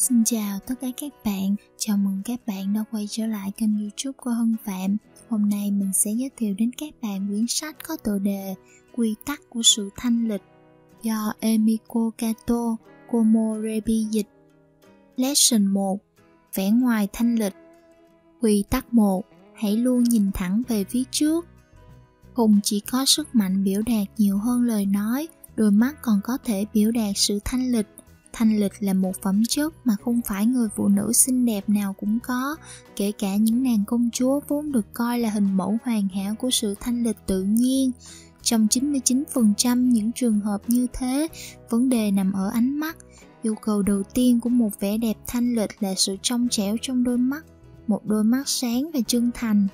Xin chào tất cả các bạn, chào mừng các bạn đã quay trở lại kênh youtube của Hân Phạm. Hôm nay mình sẽ giới thiệu đến các bạn quyển sách có tựa đề Quy tắc của sự thanh lịch do Emiko Kato Komorebi dịch. Lesson 1 Vẻ ngoài thanh lịch. Quy tắc 1 Hãy luôn nhìn thẳng về phía trước. Cùng chỉ có sức mạnh biểu đạt nhiều hơn lời nói Đôi mắt còn có thể biểu đạt sự thanh lịch thanh lịch là một phẩm chất mà không phải người phụ nữ xinh đẹp nào cũng có kể cả những nàng công chúa vốn được coi là hình mẫu hoàn hảo của sự thanh lịch tự nhiên trong 99% những trường hợp như thế, vấn đề nằm ở ánh mắt. Yêu cầu đầu tiên của một vẻ đẹp thanh lịch là sự trong trẻo trong đôi mắt, một đôi mắt sáng và chân thành.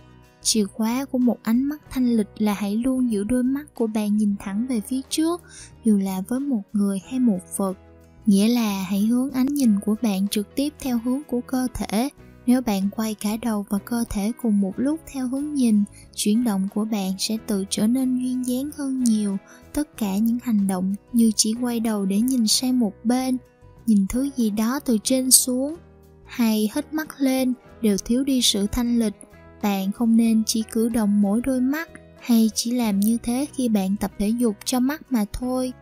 Chìa khóa của một ánh mắt thanh lịch là hãy luôn giữ đôi mắt của bạn nhìn thẳng về phía trước, dù là với một người hay một vật nghĩa là hãy hướng ánh nhìn của bạn trực tiếp theo hướng của cơ thể. Nếu bạn quay cả đầu và cơ thể cùng một lúc theo hướng nhìn, chuyển động của bạn sẽ tự trở nên duyên dáng hơn nhiều. Tất cả những hành động như chỉ quay đầu để nhìn sang một bên, nhìn thứ gì đó từ trên xuống, hay hít mắt lên đều thiếu đi sự thanh lịch. Bạn không nên chỉ cử động mỗi đôi mắt hay chỉ làm như thế khi bạn tập thể dục cho mắt mà thôi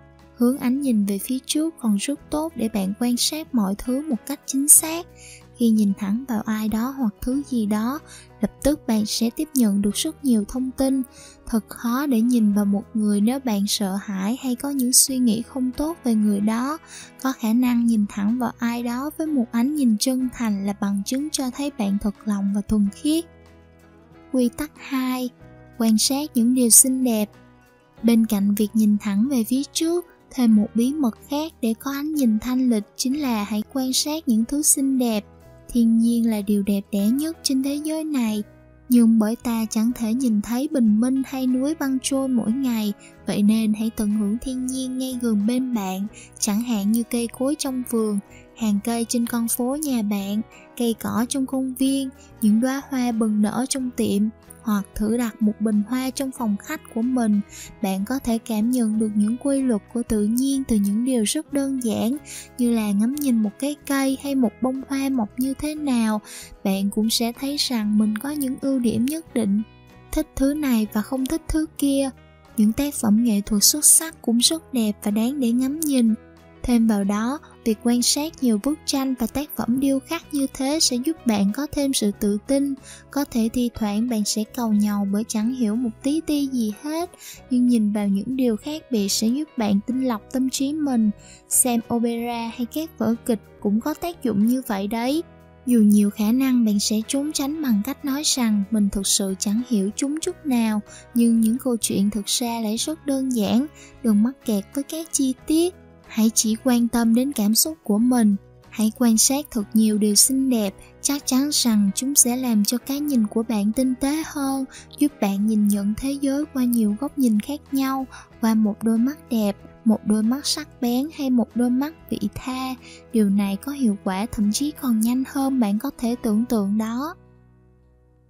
hướng ánh nhìn về phía trước còn rất tốt để bạn quan sát mọi thứ một cách chính xác. Khi nhìn thẳng vào ai đó hoặc thứ gì đó, lập tức bạn sẽ tiếp nhận được rất nhiều thông tin. Thật khó để nhìn vào một người nếu bạn sợ hãi hay có những suy nghĩ không tốt về người đó. Có khả năng nhìn thẳng vào ai đó với một ánh nhìn chân thành là bằng chứng cho thấy bạn thật lòng và thuần khiết. Quy tắc 2 quan sát những điều xinh đẹp. Bên cạnh việc nhìn thẳng về phía trước Thêm một bí mật khác để có ánh nhìn thanh lịch chính là hãy quan sát những thứ xinh đẹp. Thiên nhiên là điều đẹp đẽ nhất trên thế giới này, nhưng bởi ta chẳng thể nhìn thấy bình minh hay núi băng trôi mỗi ngày, vậy nên hãy tận hưởng thiên nhiên ngay gần bên bạn, chẳng hạn như cây cối trong vườn, hàng cây trên con phố nhà bạn, cây cỏ trong công viên, những đóa hoa bừng nở trong tiệm, hoặc thử đặt một bình hoa trong phòng khách của mình. Bạn có thể cảm nhận được những quy luật của tự nhiên từ những điều rất đơn giản, như là ngắm nhìn một cái cây hay một bông hoa mọc như thế nào. Bạn cũng sẽ thấy rằng mình có những ưu điểm nhất định. Thích thứ này và không thích thứ kia. Những tác phẩm nghệ thuật xuất sắc cũng rất đẹp và đáng để ngắm nhìn. Thêm vào đó việc quan sát nhiều bức tranh và tác phẩm điêu khắc như thế sẽ giúp bạn có thêm sự tự tin, có thể thi thoảng bạn sẽ cầu nhau bởi chẳng hiểu một tí ti gì hết. Nhưng nhìn vào những điều khác biệt sẽ giúp bạn tinh lọc tâm trí mình. Xem opera hay các vở kịch cũng có tác dụng như vậy đấy. Dù nhiều khả năng bạn sẽ trốn tránh bằng cách nói rằng mình thực sự chẳng hiểu chúng chút nào, nhưng những câu chuyện thực ra lại rất đơn giản, đừng mắc kẹt với các chi tiết hãy chỉ quan tâm đến cảm xúc của mình. Hãy quan sát thật nhiều điều xinh đẹp. Chắc chắn rằng chúng sẽ làm cho cái nhìn của bạn tinh tế hơn, giúp bạn nhìn nhận thế giới qua nhiều góc nhìn khác nhau, qua một đôi mắt đẹp, một đôi mắt sắc bén hay một đôi mắt vị tha. Điều này có hiệu quả, thậm chí còn nhanh hơn bạn có thể tưởng tượng đó.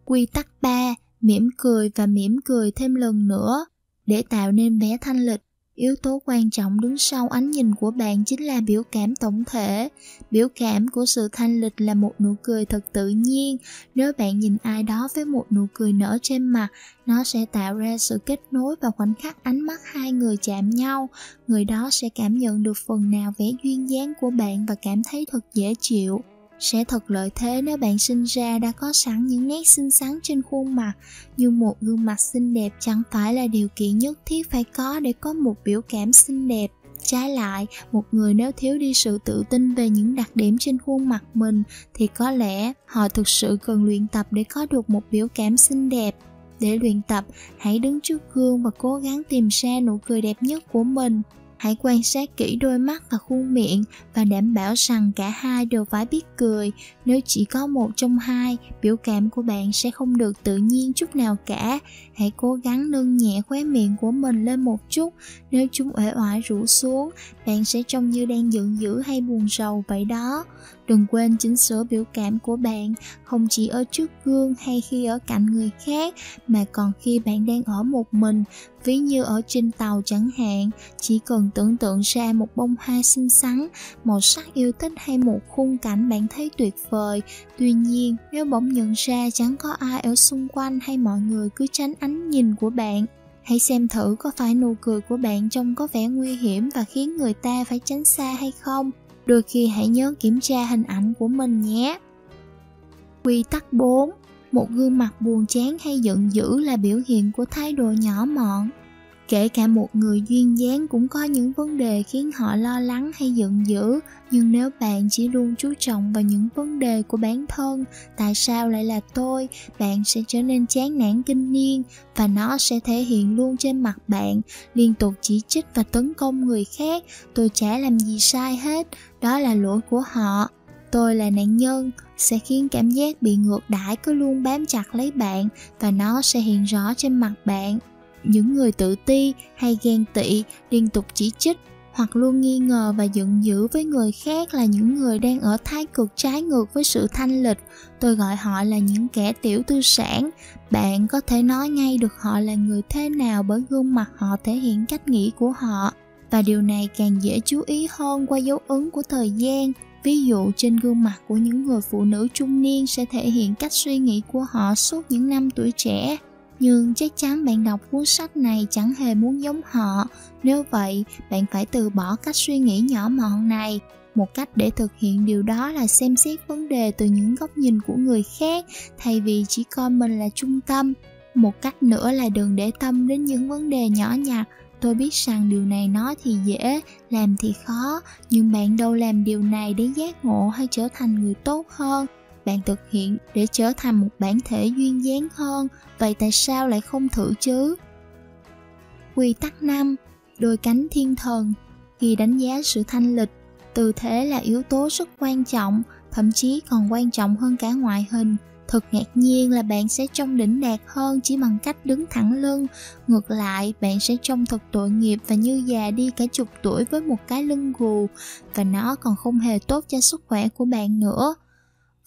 Quy tắc 3 mỉm cười và mỉm cười thêm lần nữa. Để tạo nên vẻ thanh lịch Yếu tố quan trọng đứng sau ánh nhìn của bạn chính là biểu cảm tổng thể. Biểu cảm của sự thanh lịch là một nụ cười thật tự nhiên. Nếu bạn nhìn ai đó với một nụ cười nở trên mặt, nó sẽ tạo ra sự kết nối và khoảnh khắc ánh mắt hai người chạm nhau. Người đó sẽ cảm nhận được phần nào vẻ duyên dáng của bạn và cảm thấy thật dễ chịu sẽ thật lợi thế nếu bạn sinh ra đã có sẵn những nét xinh xắn trên khuôn mặt nhưng một gương mặt xinh đẹp chẳng phải là điều kiện nhất thiết phải có để có một biểu cảm xinh đẹp. Trái lại, một người nếu thiếu đi sự tự tin về những đặc điểm trên khuôn mặt mình, thì có lẽ họ thực sự cần luyện tập để có được một biểu cảm xinh đẹp. Để luyện tập, hãy đứng trước gương và cố gắng tìm ra nụ cười đẹp nhất của mình hãy quan sát kỹ đôi mắt và khuôn miệng và đảm bảo rằng cả hai đều phải biết cười. Nếu chỉ có một trong hai, biểu cảm của bạn sẽ không được tự nhiên chút nào cả hãy cố gắng nâng nhẹ khóe miệng của mình lên một chút nếu chúng uể oải rũ xuống bạn sẽ trông như đang giận dữ hay buồn rầu vậy đó. Đừng quên chỉnh sửa biểu cảm của bạn, không chỉ ở trước gương hay khi ở cạnh người khác, mà còn khi bạn đang ở một mình, ví như ở trên tàu chẳng hạn, chỉ cần tưởng tượng ra một bông hoa xinh xắn, màu sắc yêu thích hay một khung cảnh bạn thấy tuyệt vời. Tuy nhiên, nếu bỗng nhận ra chẳng có ai ở xung quanh hay mọi người cứ tránh ánh nhìn của bạn, Hãy xem thử có phải nụ cười của bạn trông có vẻ nguy hiểm và khiến người ta phải tránh xa hay không. Đôi khi hãy nhớ kiểm tra hình ảnh của mình nhé. Quy tắc 4. Một gương mặt buồn chán hay giận dữ là biểu hiện của thái độ nhỏ mọn kể cả một người duyên dáng cũng có những vấn đề khiến họ lo lắng hay giận dữ. Nhưng nếu bạn chỉ luôn chú trọng vào những vấn đề của bản thân, tại sao lại là tôi? Bạn sẽ trở nên chán nản kinh niên và nó sẽ thể hiện luôn trên mặt bạn. Liên tục chỉ trích và tấn công người khác, tôi chả làm gì sai hết, đó là lỗi của họ. Tôi là nạn nhân, sẽ khiến cảm giác bị ngược đãi cứ luôn bám chặt lấy bạn và nó sẽ hiện rõ trên mặt bạn những người tự ti hay ghen tị liên tục chỉ trích hoặc luôn nghi ngờ và giận dữ với người khác là những người đang ở thái cực trái ngược với sự thanh lịch. Tôi gọi họ là những kẻ tiểu tư sản. Bạn có thể nói ngay được họ là người thế nào bởi gương mặt họ thể hiện cách nghĩ của họ. Và điều này càng dễ chú ý hơn qua dấu ấn của thời gian. Ví dụ, trên gương mặt của những người phụ nữ trung niên sẽ thể hiện cách suy nghĩ của họ suốt những năm tuổi trẻ nhưng chắc chắn bạn đọc cuốn sách này chẳng hề muốn giống họ. Nếu vậy, bạn phải từ bỏ cách suy nghĩ nhỏ mọn này một cách để thực hiện điều đó là xem xét vấn đề từ những góc nhìn của người khác, thay vì chỉ coi mình là trung tâm. Một cách nữa là đừng để tâm đến những vấn đề nhỏ nhặt. Tôi biết rằng điều này nói thì dễ, làm thì khó, nhưng bạn đâu làm điều này để giác ngộ hay trở thành người tốt hơn bạn thực hiện để trở thành một bản thể duyên dáng hơn, vậy tại sao lại không thử chứ? Quy tắc 5 đôi cánh thiên thần. Khi đánh giá sự thanh lịch, tư thế là yếu tố rất quan trọng, thậm chí còn quan trọng hơn cả ngoại hình. Thật ngạc nhiên là bạn sẽ trông đỉnh đạt hơn chỉ bằng cách đứng thẳng lưng. Ngược lại, bạn sẽ trông thật tội nghiệp và như già đi cả chục tuổi với một cái lưng gù. Và nó còn không hề tốt cho sức khỏe của bạn nữa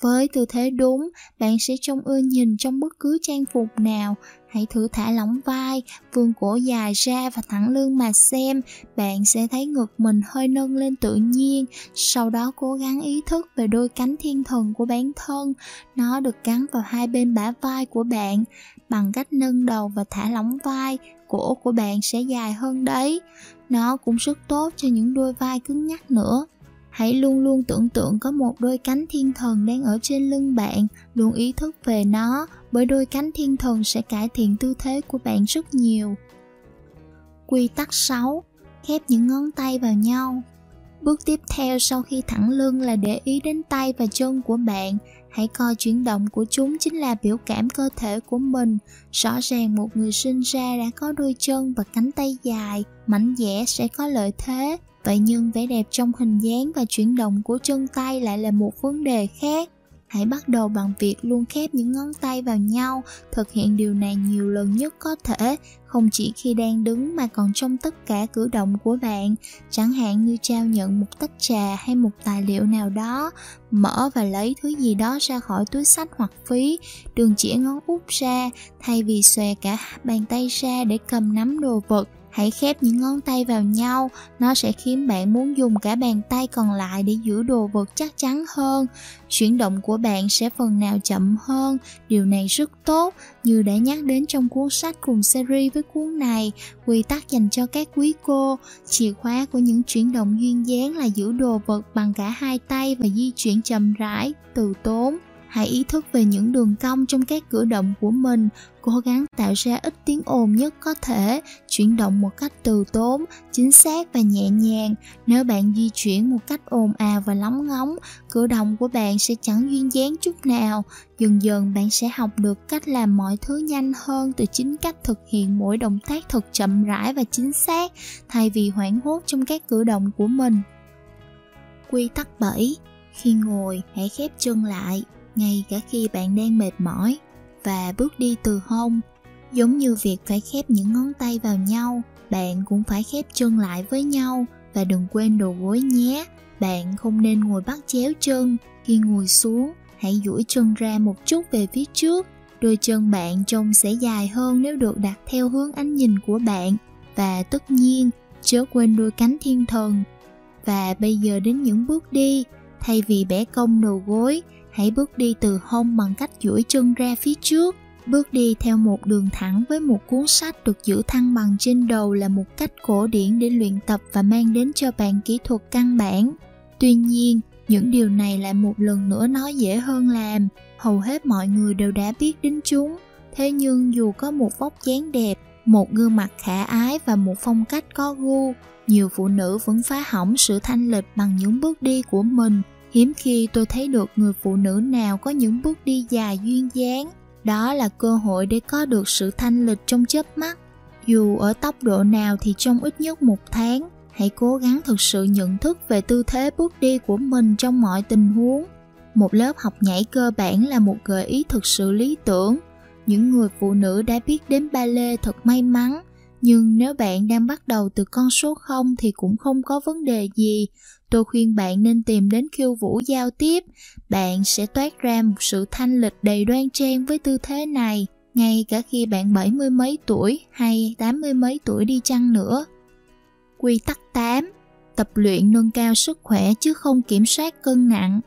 với tư thế đúng, bạn sẽ trông ưa nhìn trong bất cứ trang phục nào. Hãy thử thả lỏng vai, vươn cổ dài ra và thẳng lưng mà xem, bạn sẽ thấy ngực mình hơi nâng lên tự nhiên. Sau đó cố gắng ý thức về đôi cánh thiên thần của bản thân. Nó được gắn vào hai bên bả vai của bạn. Bằng cách nâng đầu và thả lỏng vai, cổ của bạn sẽ dài hơn đấy. Nó cũng rất tốt cho những đôi vai cứng nhắc nữa. Hãy luôn luôn tưởng tượng có một đôi cánh thiên thần đang ở trên lưng bạn, luôn ý thức về nó, bởi đôi cánh thiên thần sẽ cải thiện tư thế của bạn rất nhiều. Quy tắc 6. Khép những ngón tay vào nhau. Bước tiếp theo sau khi thẳng lưng là để ý đến tay và chân của bạn. Hãy coi chuyển động của chúng chính là biểu cảm cơ thể của mình. Rõ ràng một người sinh ra đã có đôi chân và cánh tay dài, mảnh dẻ sẽ có lợi thế vậy nhưng vẻ đẹp trong hình dáng và chuyển động của chân tay lại là một vấn đề khác hãy bắt đầu bằng việc luôn khép những ngón tay vào nhau, thực hiện điều này nhiều lần nhất có thể, không chỉ khi đang đứng mà còn trong tất cả cử động của bạn. Chẳng hạn như trao nhận một tách trà hay một tài liệu nào đó, mở và lấy thứ gì đó ra khỏi túi sách hoặc phí đừng chỉ ngón út ra, thay vì xòe cả bàn tay ra để cầm nắm đồ vật hãy khép những ngón tay vào nhau. Nó sẽ khiến bạn muốn dùng cả bàn tay còn lại để giữ đồ vật chắc chắn hơn. Chuyển động của bạn sẽ phần nào chậm hơn. Điều này rất tốt. Như đã nhắc đến trong cuốn sách cùng series với cuốn này, quy tắc dành cho các quý cô. Chìa khóa của những chuyển động duyên dáng là giữ đồ vật bằng cả hai tay và di chuyển chậm rãi, từ tốn hãy ý thức về những đường cong trong các cử động của mình. Cố gắng tạo ra ít tiếng ồn nhất có thể. Chuyển động một cách từ tốn, chính xác và nhẹ nhàng. Nếu bạn di chuyển một cách ồn ào và lóng ngóng, cử động của bạn sẽ chẳng duyên dáng chút nào. Dần dần, bạn sẽ học được cách làm mọi thứ nhanh hơn từ chính cách thực hiện mỗi động tác thật chậm rãi và chính xác, thay vì hoảng hốt trong các cử động của mình. Quy tắc 7 khi ngồi, hãy khép chân lại ngay cả khi bạn đang mệt mỏi và bước đi từ hông giống như việc phải khép những ngón tay vào nhau bạn cũng phải khép chân lại với nhau và đừng quên đầu gối nhé. Bạn không nên ngồi bắt chéo chân. Khi ngồi xuống, hãy duỗi chân ra một chút về phía trước. Đôi chân bạn trông sẽ dài hơn nếu được đặt theo hướng ánh nhìn của bạn. Và tất nhiên, chớ quên đôi cánh thiên thần. Và bây giờ đến những bước đi, thay vì bẻ cong đầu gối, hãy bước đi từ hông bằng cách duỗi chân ra phía trước Bước đi theo một đường thẳng với một cuốn sách được giữ thăng bằng trên đầu là một cách cổ điển để luyện tập và mang đến cho bạn kỹ thuật căn bản. Tuy nhiên, những điều này lại một lần nữa nói dễ hơn làm. Hầu hết mọi người đều đã biết đến chúng. Thế nhưng dù có một vóc dáng đẹp, một gương mặt khả ái và một phong cách có gu, nhiều phụ nữ vẫn phá hỏng sự thanh lịch bằng những bước đi của mình. Hiếm khi tôi thấy được người phụ nữ nào có những bước đi dài duyên dáng, đó là cơ hội để có được sự thanh lịch trong chớp mắt. Dù ở tốc độ nào thì trong ít nhất một tháng hãy cố gắng thực sự nhận thức về tư thế bước đi của mình trong mọi tình huống. Một lớp học nhảy cơ bản là một gợi ý thực sự lý tưởng. Những người phụ nữ đã biết đến ballet thật may mắn nhưng nếu bạn đang bắt đầu từ con số 0 thì cũng không có vấn đề gì tôi khuyên bạn nên tìm đến khiêu vũ giao tiếp. Bạn sẽ toát ra một sự thanh lịch đầy đoan trang với tư thế này, ngay cả khi bạn bảy mươi mấy tuổi hay tám mươi mấy tuổi đi chăng nữa. Quy tắc 8 tập luyện nâng cao sức khỏe chứ không kiểm soát cân nặng.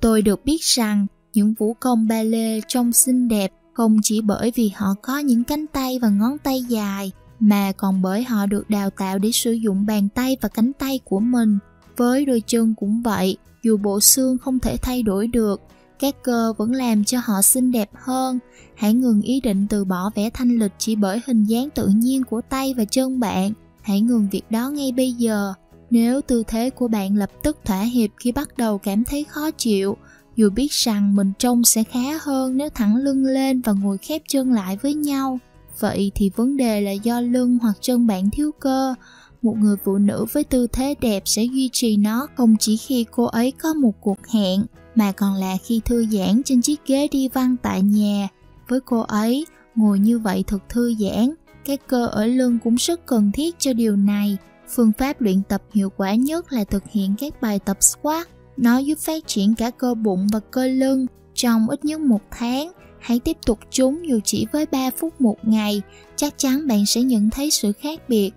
Tôi được biết rằng, những vũ công ballet trông xinh đẹp không chỉ bởi vì họ có những cánh tay và ngón tay dài, mà còn bởi họ được đào tạo để sử dụng bàn tay và cánh tay của mình với đôi chân cũng vậy, dù bộ xương không thể thay đổi được, các cơ vẫn làm cho họ xinh đẹp hơn. Hãy ngừng ý định từ bỏ vẻ thanh lịch chỉ bởi hình dáng tự nhiên của tay và chân bạn. Hãy ngừng việc đó ngay bây giờ. Nếu tư thế của bạn lập tức thỏa hiệp khi bắt đầu cảm thấy khó chịu, dù biết rằng mình trông sẽ khá hơn nếu thẳng lưng lên và ngồi khép chân lại với nhau. Vậy thì vấn đề là do lưng hoặc chân bạn thiếu cơ một người phụ nữ với tư thế đẹp sẽ duy trì nó không chỉ khi cô ấy có một cuộc hẹn, mà còn là khi thư giãn trên chiếc ghế đi văn tại nhà. Với cô ấy, ngồi như vậy thật thư giãn, cái cơ ở lưng cũng rất cần thiết cho điều này. Phương pháp luyện tập hiệu quả nhất là thực hiện các bài tập squat. Nó giúp phát triển cả cơ bụng và cơ lưng. Trong ít nhất một tháng, hãy tiếp tục chúng dù chỉ với 3 phút một ngày. Chắc chắn bạn sẽ nhận thấy sự khác biệt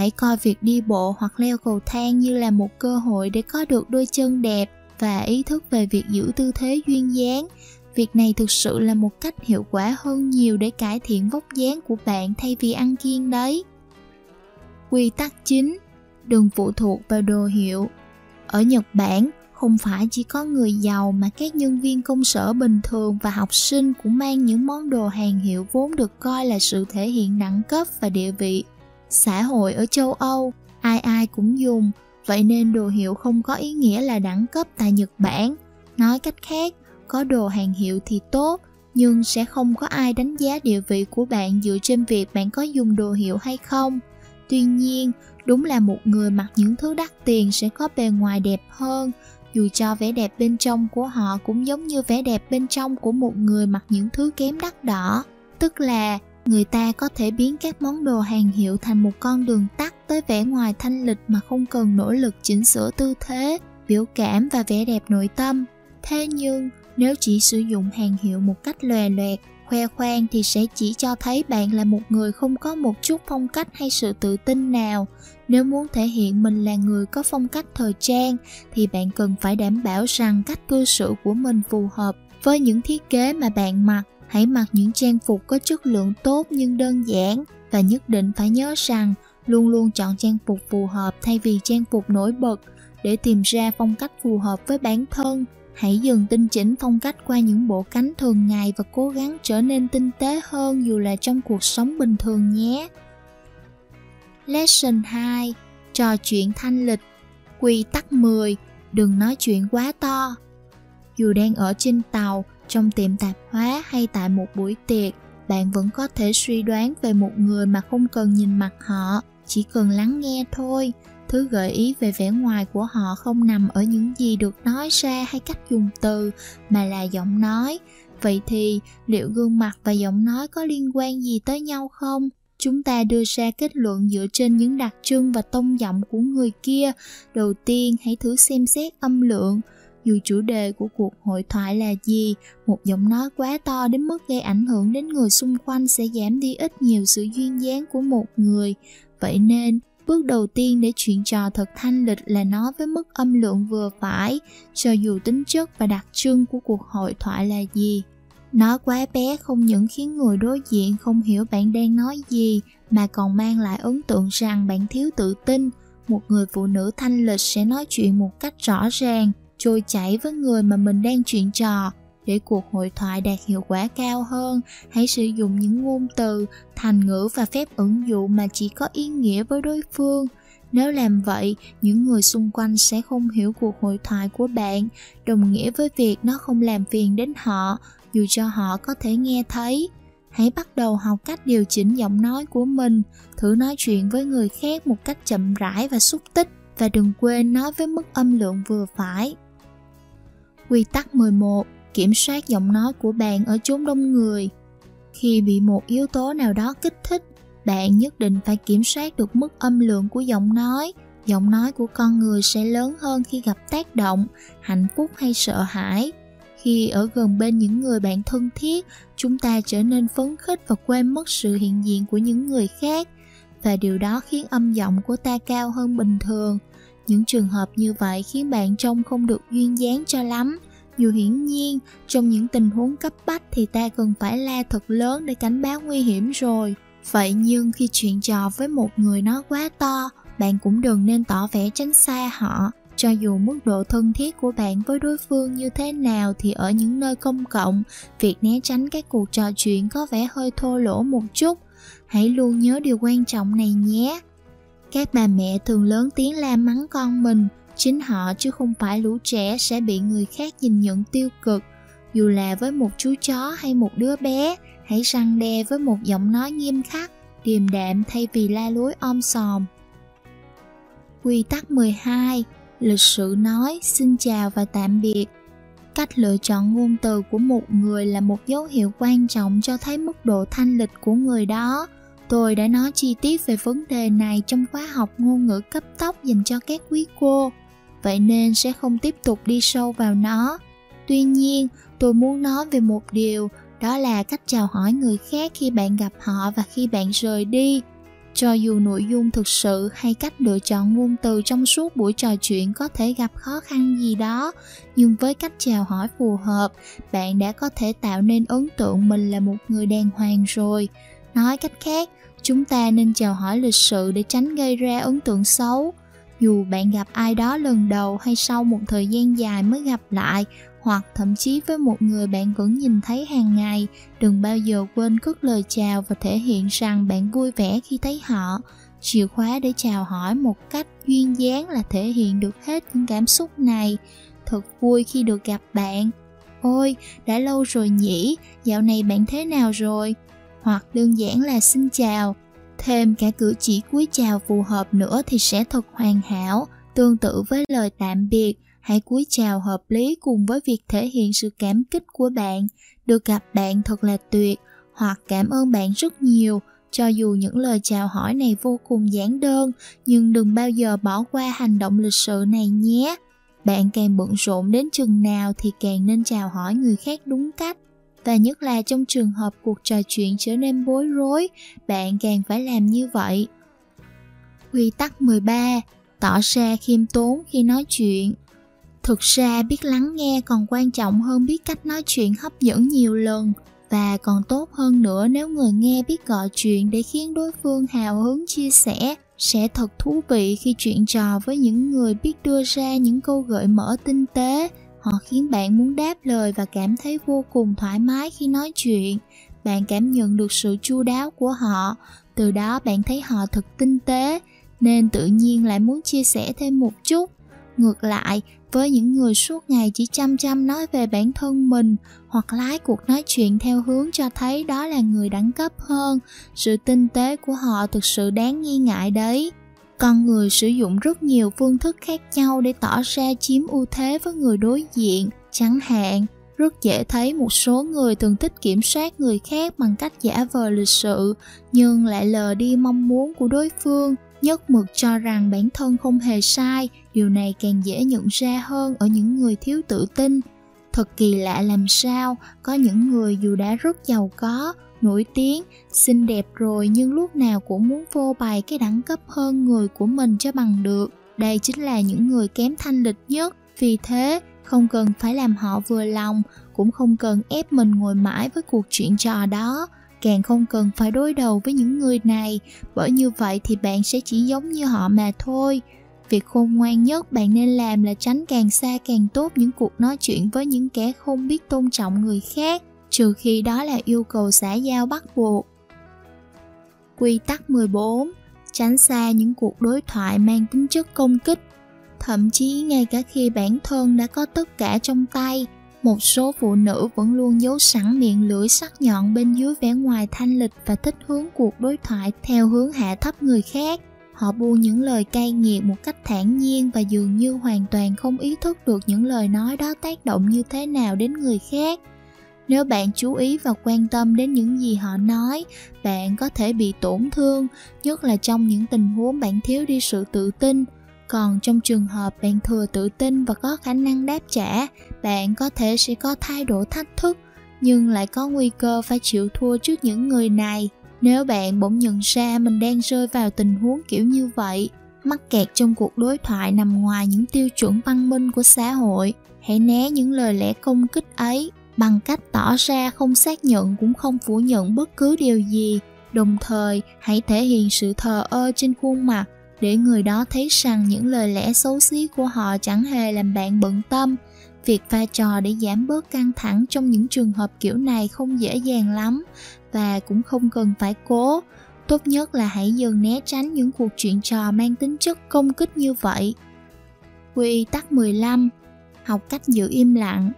hãy coi việc đi bộ hoặc leo cầu thang như là một cơ hội để có được đôi chân đẹp và ý thức về việc giữ tư thế duyên dáng. Việc này thực sự là một cách hiệu quả hơn nhiều để cải thiện vóc dáng của bạn thay vì ăn kiêng đấy. Quy tắc chính, đừng phụ thuộc vào đồ hiệu. Ở nhật bản, không phải chỉ có người giàu mà các nhân viên công sở bình thường và học sinh cũng mang những món đồ hàng hiệu vốn được coi là sự thể hiện đẳng cấp và địa vị xã hội ở châu âu, ai ai cũng dùng. Vậy nên đồ hiệu không có ý nghĩa là đẳng cấp tại nhật bản. Nói cách khác, có đồ hàng hiệu thì tốt, nhưng sẽ không có ai đánh giá địa vị của bạn dựa trên việc bạn có dùng đồ hiệu hay không. Tuy nhiên, đúng là một người mặc những thứ đắt tiền sẽ có bề ngoài đẹp hơn. Dù cho vẻ đẹp bên trong của họ cũng giống như vẻ đẹp bên trong của một người mặc những thứ kém đắt đỏ. Tức là người ta có thể biến các món đồ hàng hiệu thành một con đường tắt tới vẻ ngoài thanh lịch mà không cần nỗ lực chỉnh sửa tư thế, biểu cảm và vẻ đẹp nội tâm. Thế nhưng, nếu chỉ sử dụng hàng hiệu một cách lòe loẹt, khoe khoang thì sẽ chỉ cho thấy bạn là một người không có một chút phong cách hay sự tự tin nào. Nếu muốn thể hiện mình là người có phong cách thời trang, thì bạn cần phải đảm bảo rằng cách cư xử của mình phù hợp với những thiết kế mà bạn mặc hãy mặc những trang phục có chất lượng tốt nhưng đơn giản và nhất định phải nhớ rằng luôn luôn chọn trang phục phù hợp thay vì trang phục nổi bật để tìm ra phong cách phù hợp với bản thân. Hãy dừng tinh chỉnh phong cách qua những bộ cánh thường ngày và cố gắng trở nên tinh tế hơn dù là trong cuộc sống bình thường nhé. Lesson 2 Trò chuyện thanh lịch. Quy tắc 10 Đừng nói chuyện quá to. Dù đang ở trên tàu, trong tiệm tạp hóa hay tại một buổi tiệc, bạn vẫn có thể suy đoán về một người mà không cần nhìn mặt họ, chỉ cần lắng nghe thôi. Thứ gợi ý về vẻ ngoài của họ không nằm ở những gì được nói ra hay cách dùng từ, mà là giọng nói. Vậy thì, liệu gương mặt và giọng nói có liên quan gì tới nhau không? Chúng ta đưa ra kết luận dựa trên những đặc trưng và tông giọng của người kia. Đầu tiên, hãy thử xem xét âm lượng dù chủ đề của cuộc hội thoại là gì, một giọng nói quá to đến mức gây ảnh hưởng đến người xung quanh sẽ giảm đi ít nhiều sự duyên dáng của một người. Vậy nên, bước đầu tiên để chuyện trò thật thanh lịch là nói với mức âm lượng vừa phải, cho dù tính chất và đặc trưng của cuộc hội thoại là gì. Nó quá bé không những khiến người đối diện không hiểu bạn đang nói gì, mà còn mang lại ấn tượng rằng bạn thiếu tự tin. Một người phụ nữ thanh lịch sẽ nói chuyện một cách rõ ràng trôi chảy với người mà mình đang chuyện trò. Để cuộc hội thoại đạt hiệu quả cao hơn, hãy sử dụng những ngôn từ, thành ngữ và phép ứng dụng mà chỉ có ý nghĩa với đối phương. Nếu làm vậy, những người xung quanh sẽ không hiểu cuộc hội thoại của bạn. Đồng nghĩa với việc nó không làm phiền đến họ, dù cho họ có thể nghe thấy. Hãy bắt đầu học cách điều chỉnh giọng nói của mình. Thử nói chuyện với người khác một cách chậm rãi và xúc tích, và đừng quên nói với mức âm lượng vừa phải quy tắc 11 kiểm soát giọng nói của bạn ở chốn đông người. Khi bị một yếu tố nào đó kích thích, bạn nhất định phải kiểm soát được mức âm lượng của giọng nói. Giọng nói của con người sẽ lớn hơn khi gặp tác động, hạnh phúc hay sợ hãi. Khi ở gần bên những người bạn thân thiết, chúng ta trở nên phấn khích và quên mất sự hiện diện của những người khác, và điều đó khiến âm giọng của ta cao hơn bình thường những trường hợp như vậy khiến bạn trông không được duyên dáng cho lắm. Dù hiển nhiên, trong những tình huống cấp bách thì ta cần phải la thật lớn để cảnh báo nguy hiểm rồi. Vậy nhưng khi chuyện trò với một người nó quá to, bạn cũng đừng nên tỏ vẻ tránh xa họ. Cho dù mức độ thân thiết của bạn với đối phương như thế nào thì ở những nơi công cộng, việc né tránh các cuộc trò chuyện có vẻ hơi thô lỗ một chút. Hãy luôn nhớ điều quan trọng này nhé các bà mẹ thường lớn tiếng la mắng con mình. Chính họ chứ không phải lũ trẻ sẽ bị người khác nhìn nhận tiêu cực. Dù là với một chú chó hay một đứa bé, hãy răng đe với một giọng nói nghiêm khắc, điềm đạm thay vì la lối om sòm. Quy tắc 12 lịch sự nói xin chào và tạm biệt. Cách lựa chọn ngôn từ của một người là một dấu hiệu quan trọng cho thấy mức độ thanh lịch của người đó tôi đã nói chi tiết về vấn đề này trong khóa học ngôn ngữ cấp tốc dành cho các quý cô. Vậy nên sẽ không tiếp tục đi sâu vào nó. Tuy nhiên, tôi muốn nói về một điều, đó là cách chào hỏi người khác khi bạn gặp họ và khi bạn rời đi. Cho dù nội dung thực sự hay cách lựa chọn ngôn từ trong suốt buổi trò chuyện có thể gặp khó khăn gì đó, nhưng với cách chào hỏi phù hợp, bạn đã có thể tạo nên ấn tượng mình là một người đàng hoàng rồi. Nói cách khác chúng ta nên chào hỏi lịch sự để tránh gây ra ấn tượng xấu. Dù bạn gặp ai đó lần đầu hay sau một thời gian dài mới gặp lại, hoặc thậm chí với một người bạn vẫn nhìn thấy hàng ngày, đừng bao giờ quên cất lời chào và thể hiện rằng bạn vui vẻ khi thấy họ. Chìa khóa để chào hỏi một cách duyên dáng là thể hiện được hết những cảm xúc này. Thật vui khi được gặp bạn. Ôi, đã lâu rồi nhỉ? Dạo này bạn thế nào rồi? Hoặc đơn giản là xin chào. Thêm cả cử chỉ cúi chào phù hợp nữa thì sẽ thật hoàn hảo, tương tự với lời tạm biệt. Hãy cúi chào hợp lý cùng với việc thể hiện sự cảm kích của bạn. Được gặp bạn thật là tuyệt, hoặc cảm ơn bạn rất nhiều. Cho dù những lời chào hỏi này vô cùng giản đơn, nhưng đừng bao giờ bỏ qua hành động lịch sự này nhé. Bạn càng bận rộn đến chừng nào thì càng nên chào hỏi người khác đúng cách và nhất là trong trường hợp cuộc trò chuyện trở nên bối rối, bạn càng phải làm như vậy. Quy tắc 13. Tỏ ra khiêm tốn khi nói chuyện. Thực ra biết lắng nghe còn quan trọng hơn biết cách nói chuyện hấp dẫn nhiều lần và còn tốt hơn nữa nếu người nghe biết gọi chuyện để khiến đối phương hào hứng chia sẻ sẽ thật thú vị khi chuyện trò với những người biết đưa ra những câu gợi mở tinh tế họ khiến bạn muốn đáp lời và cảm thấy vô cùng thoải mái khi nói chuyện. Bạn cảm nhận được sự chu đáo của họ. Từ đó bạn thấy họ thật tinh tế, nên tự nhiên lại muốn chia sẻ thêm một chút. Ngược lại, với những người suốt ngày chỉ chăm chăm nói về bản thân mình hoặc lái cuộc nói chuyện theo hướng cho thấy đó là người đẳng cấp hơn, sự tinh tế của họ thực sự đáng nghi ngại đấy con người sử dụng rất nhiều phương thức khác nhau để tỏ ra chiếm ưu thế với người đối diện. Chẳng hạn, rất dễ thấy một số người thường thích kiểm soát người khác bằng cách giả vờ lịch sự, nhưng lại lờ đi mong muốn của đối phương. Nhất mực cho rằng bản thân không hề sai, điều này càng dễ nhận ra hơn ở những người thiếu tự tin. Thật kỳ lạ làm sao, có những người dù đã rất giàu có nổi tiếng, xinh đẹp rồi nhưng lúc nào cũng muốn vô bày cái đẳng cấp hơn người của mình cho bằng được. Đây chính là những người kém thanh lịch nhất. Vì thế, không cần phải làm họ vừa lòng, cũng không cần ép mình ngồi mãi với cuộc chuyện trò đó. Càng không cần phải đối đầu với những người này, bởi như vậy thì bạn sẽ chỉ giống như họ mà thôi. Việc khôn ngoan nhất bạn nên làm là tránh càng xa càng tốt những cuộc nói chuyện với những kẻ không biết tôn trọng người khác trừ khi đó là yêu cầu xã giao bắt buộc. Quy tắc 14 tránh xa những cuộc đối thoại mang tính chất công kích. Thậm chí ngay cả khi bản thân đã có tất cả trong tay, một số phụ nữ vẫn luôn giấu sẵn miệng lưỡi sắc nhọn bên dưới vẻ ngoài thanh lịch và thích hướng cuộc đối thoại theo hướng hạ thấp người khác. Họ buông những lời cay nghiệt một cách thản nhiên và dường như hoàn toàn không ý thức được những lời nói đó tác động như thế nào đến người khác nếu bạn chú ý và quan tâm đến những gì họ nói, bạn có thể bị tổn thương, nhất là trong những tình huống bạn thiếu đi sự tự tin. Còn trong trường hợp bạn thừa tự tin và có khả năng đáp trả, bạn có thể sẽ có thái độ thách thức, nhưng lại có nguy cơ phải chịu thua trước những người này. Nếu bạn bỗng nhận ra mình đang rơi vào tình huống kiểu như vậy, mắc kẹt trong cuộc đối thoại nằm ngoài những tiêu chuẩn văn minh của xã hội, hãy né những lời lẽ công kích ấy bằng cách tỏ ra không xác nhận cũng không phủ nhận bất cứ điều gì. Đồng thời, hãy thể hiện sự thờ ơ trên khuôn mặt để người đó thấy rằng những lời lẽ xấu xí của họ chẳng hề làm bạn bận tâm. Việc pha trò để giảm bớt căng thẳng trong những trường hợp kiểu này không dễ dàng lắm và cũng không cần phải cố. Tốt nhất là hãy dần né tránh những cuộc chuyện trò mang tính chất công kích như vậy. Quy tắc 15 học cách giữ im lặng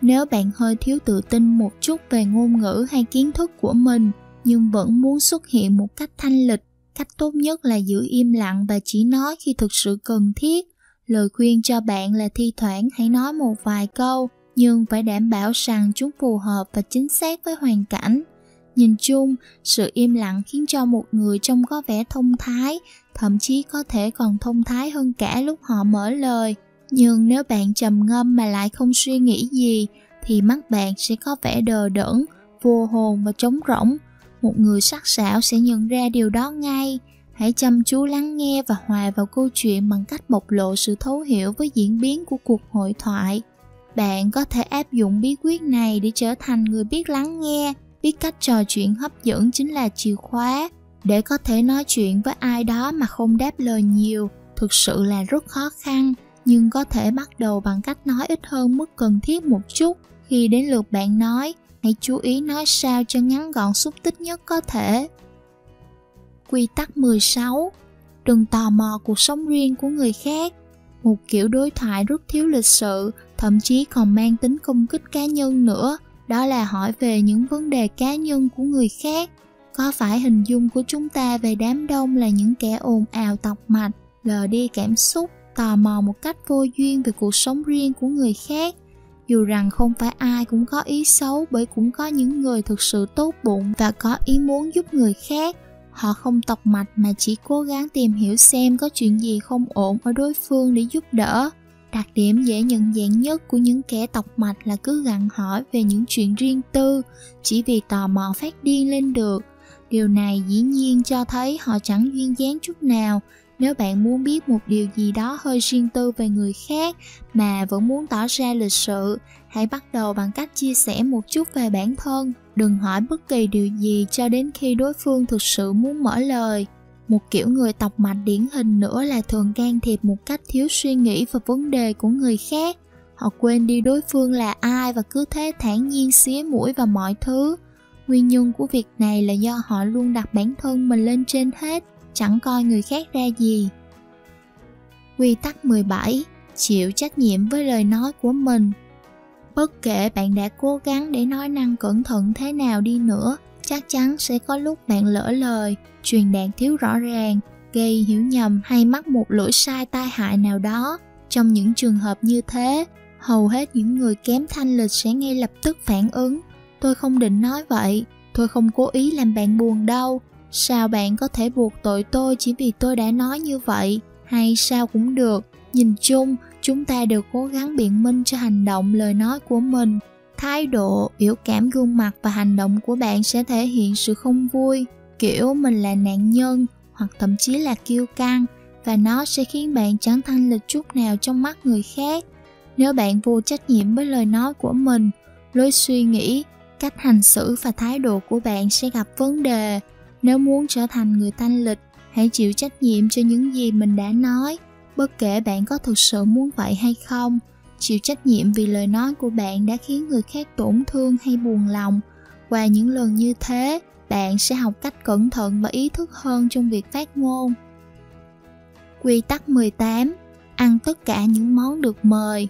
nếu bạn hơi thiếu tự tin một chút về ngôn ngữ hay kiến thức của mình, nhưng vẫn muốn xuất hiện một cách thanh lịch, cách tốt nhất là giữ im lặng và chỉ nói khi thực sự cần thiết. Lời khuyên cho bạn là thi thoảng hãy nói một vài câu, nhưng phải đảm bảo rằng chúng phù hợp và chính xác với hoàn cảnh. Nhìn chung, sự im lặng khiến cho một người trông có vẻ thông thái, thậm chí có thể còn thông thái hơn cả lúc họ mở lời nhưng nếu bạn trầm ngâm mà lại không suy nghĩ gì, thì mắt bạn sẽ có vẻ đờ đẫn, vô hồn và trống rỗng. Một người sắc sảo sẽ nhận ra điều đó ngay. Hãy chăm chú lắng nghe và hòa vào câu chuyện bằng cách bộc lộ sự thấu hiểu với diễn biến của cuộc hội thoại. Bạn có thể áp dụng bí quyết này để trở thành người biết lắng nghe. Biết cách trò chuyện hấp dẫn chính là chìa khóa để có thể nói chuyện với ai đó mà không đáp lời nhiều. Thực sự là rất khó khăn nhưng có thể bắt đầu bằng cách nói ít hơn mức cần thiết một chút. Khi đến lượt bạn nói, hãy chú ý nói sao cho ngắn gọn xúc tích nhất có thể. Quy tắc 16 đừng tò mò cuộc sống riêng của người khác. Một kiểu đối thoại rất thiếu lịch sự, thậm chí còn mang tính công kích cá nhân nữa. Đó là hỏi về những vấn đề cá nhân của người khác. Có phải hình dung của chúng ta về đám đông là những kẻ ồn ào tọc mạch, lờ đi cảm xúc? Tò mò một cách vô duyên về cuộc sống riêng của người khác. Dù rằng không phải ai cũng có ý xấu bởi cũng có những người thực sự tốt bụng và có ý muốn giúp người khác. Họ không tọc mạch mà chỉ cố gắng tìm hiểu xem có chuyện gì không ổn ở đối phương để giúp đỡ. Đặc điểm dễ nhận dạng nhất của những kẻ tọc mạch là cứ gặng hỏi về những chuyện riêng tư, chỉ vì tò mò phát điên lên được. Điều này dĩ nhiên cho thấy họ chẳng duyên dáng chút nào nếu bạn muốn biết một điều gì đó hơi riêng tư về người khác mà vẫn muốn tỏ ra lịch sự, hãy bắt đầu bằng cách chia sẻ một chút về bản thân. Đừng hỏi bất kỳ điều gì cho đến khi đối phương thực sự muốn mở lời. Một kiểu người tọc mạch điển hình nữa là thường can thiệp một cách thiếu suy nghĩ vào vấn đề của người khác. Họ quên đi đối phương là ai và cứ thế thản nhiên xía mũi vào mọi thứ. Nguyên nhân của việc này là do họ luôn đặt bản thân mình lên trên hết chẳng coi người khác ra gì. Quy tắc 17 chịu trách nhiệm với lời nói của mình. Bất kể bạn đã cố gắng để nói năng cẩn thận thế nào đi nữa, chắc chắn sẽ có lúc bạn lỡ lời, truyền đạt thiếu rõ ràng, gây hiểu nhầm hay mắc một lỗi sai tai hại nào đó. Trong những trường hợp như thế, hầu hết những người kém thanh lịch sẽ ngay lập tức phản ứng. Tôi không định nói vậy, tôi không cố ý làm bạn buồn đâu sao bạn có thể buộc tội tôi chỉ vì tôi đã nói như vậy? Hay sao cũng được. Nhìn chung, chúng ta đều cố gắng biện minh cho hành động lời nói của mình. Thái độ, biểu cảm gương mặt và hành động của bạn sẽ thể hiện sự không vui. Kiểu mình là nạn nhân, hoặc thậm chí là kiêu căng, và nó sẽ khiến bạn chẳng thanh lịch chút nào trong mắt người khác. Nếu bạn vô trách nhiệm với lời nói của mình, lối suy nghĩ, cách hành xử và thái độ của bạn sẽ gặp vấn đề nếu muốn trở thành người thanh lịch, hãy chịu trách nhiệm cho những gì mình đã nói. Bất kể bạn có thực sự muốn vậy hay không, chịu trách nhiệm vì lời nói của bạn đã khiến người khác tổn thương hay buồn lòng. Qua những lần như thế, bạn sẽ học cách cẩn thận và ý thức hơn trong việc phát ngôn. Quy tắc 18 ăn tất cả những món được mời.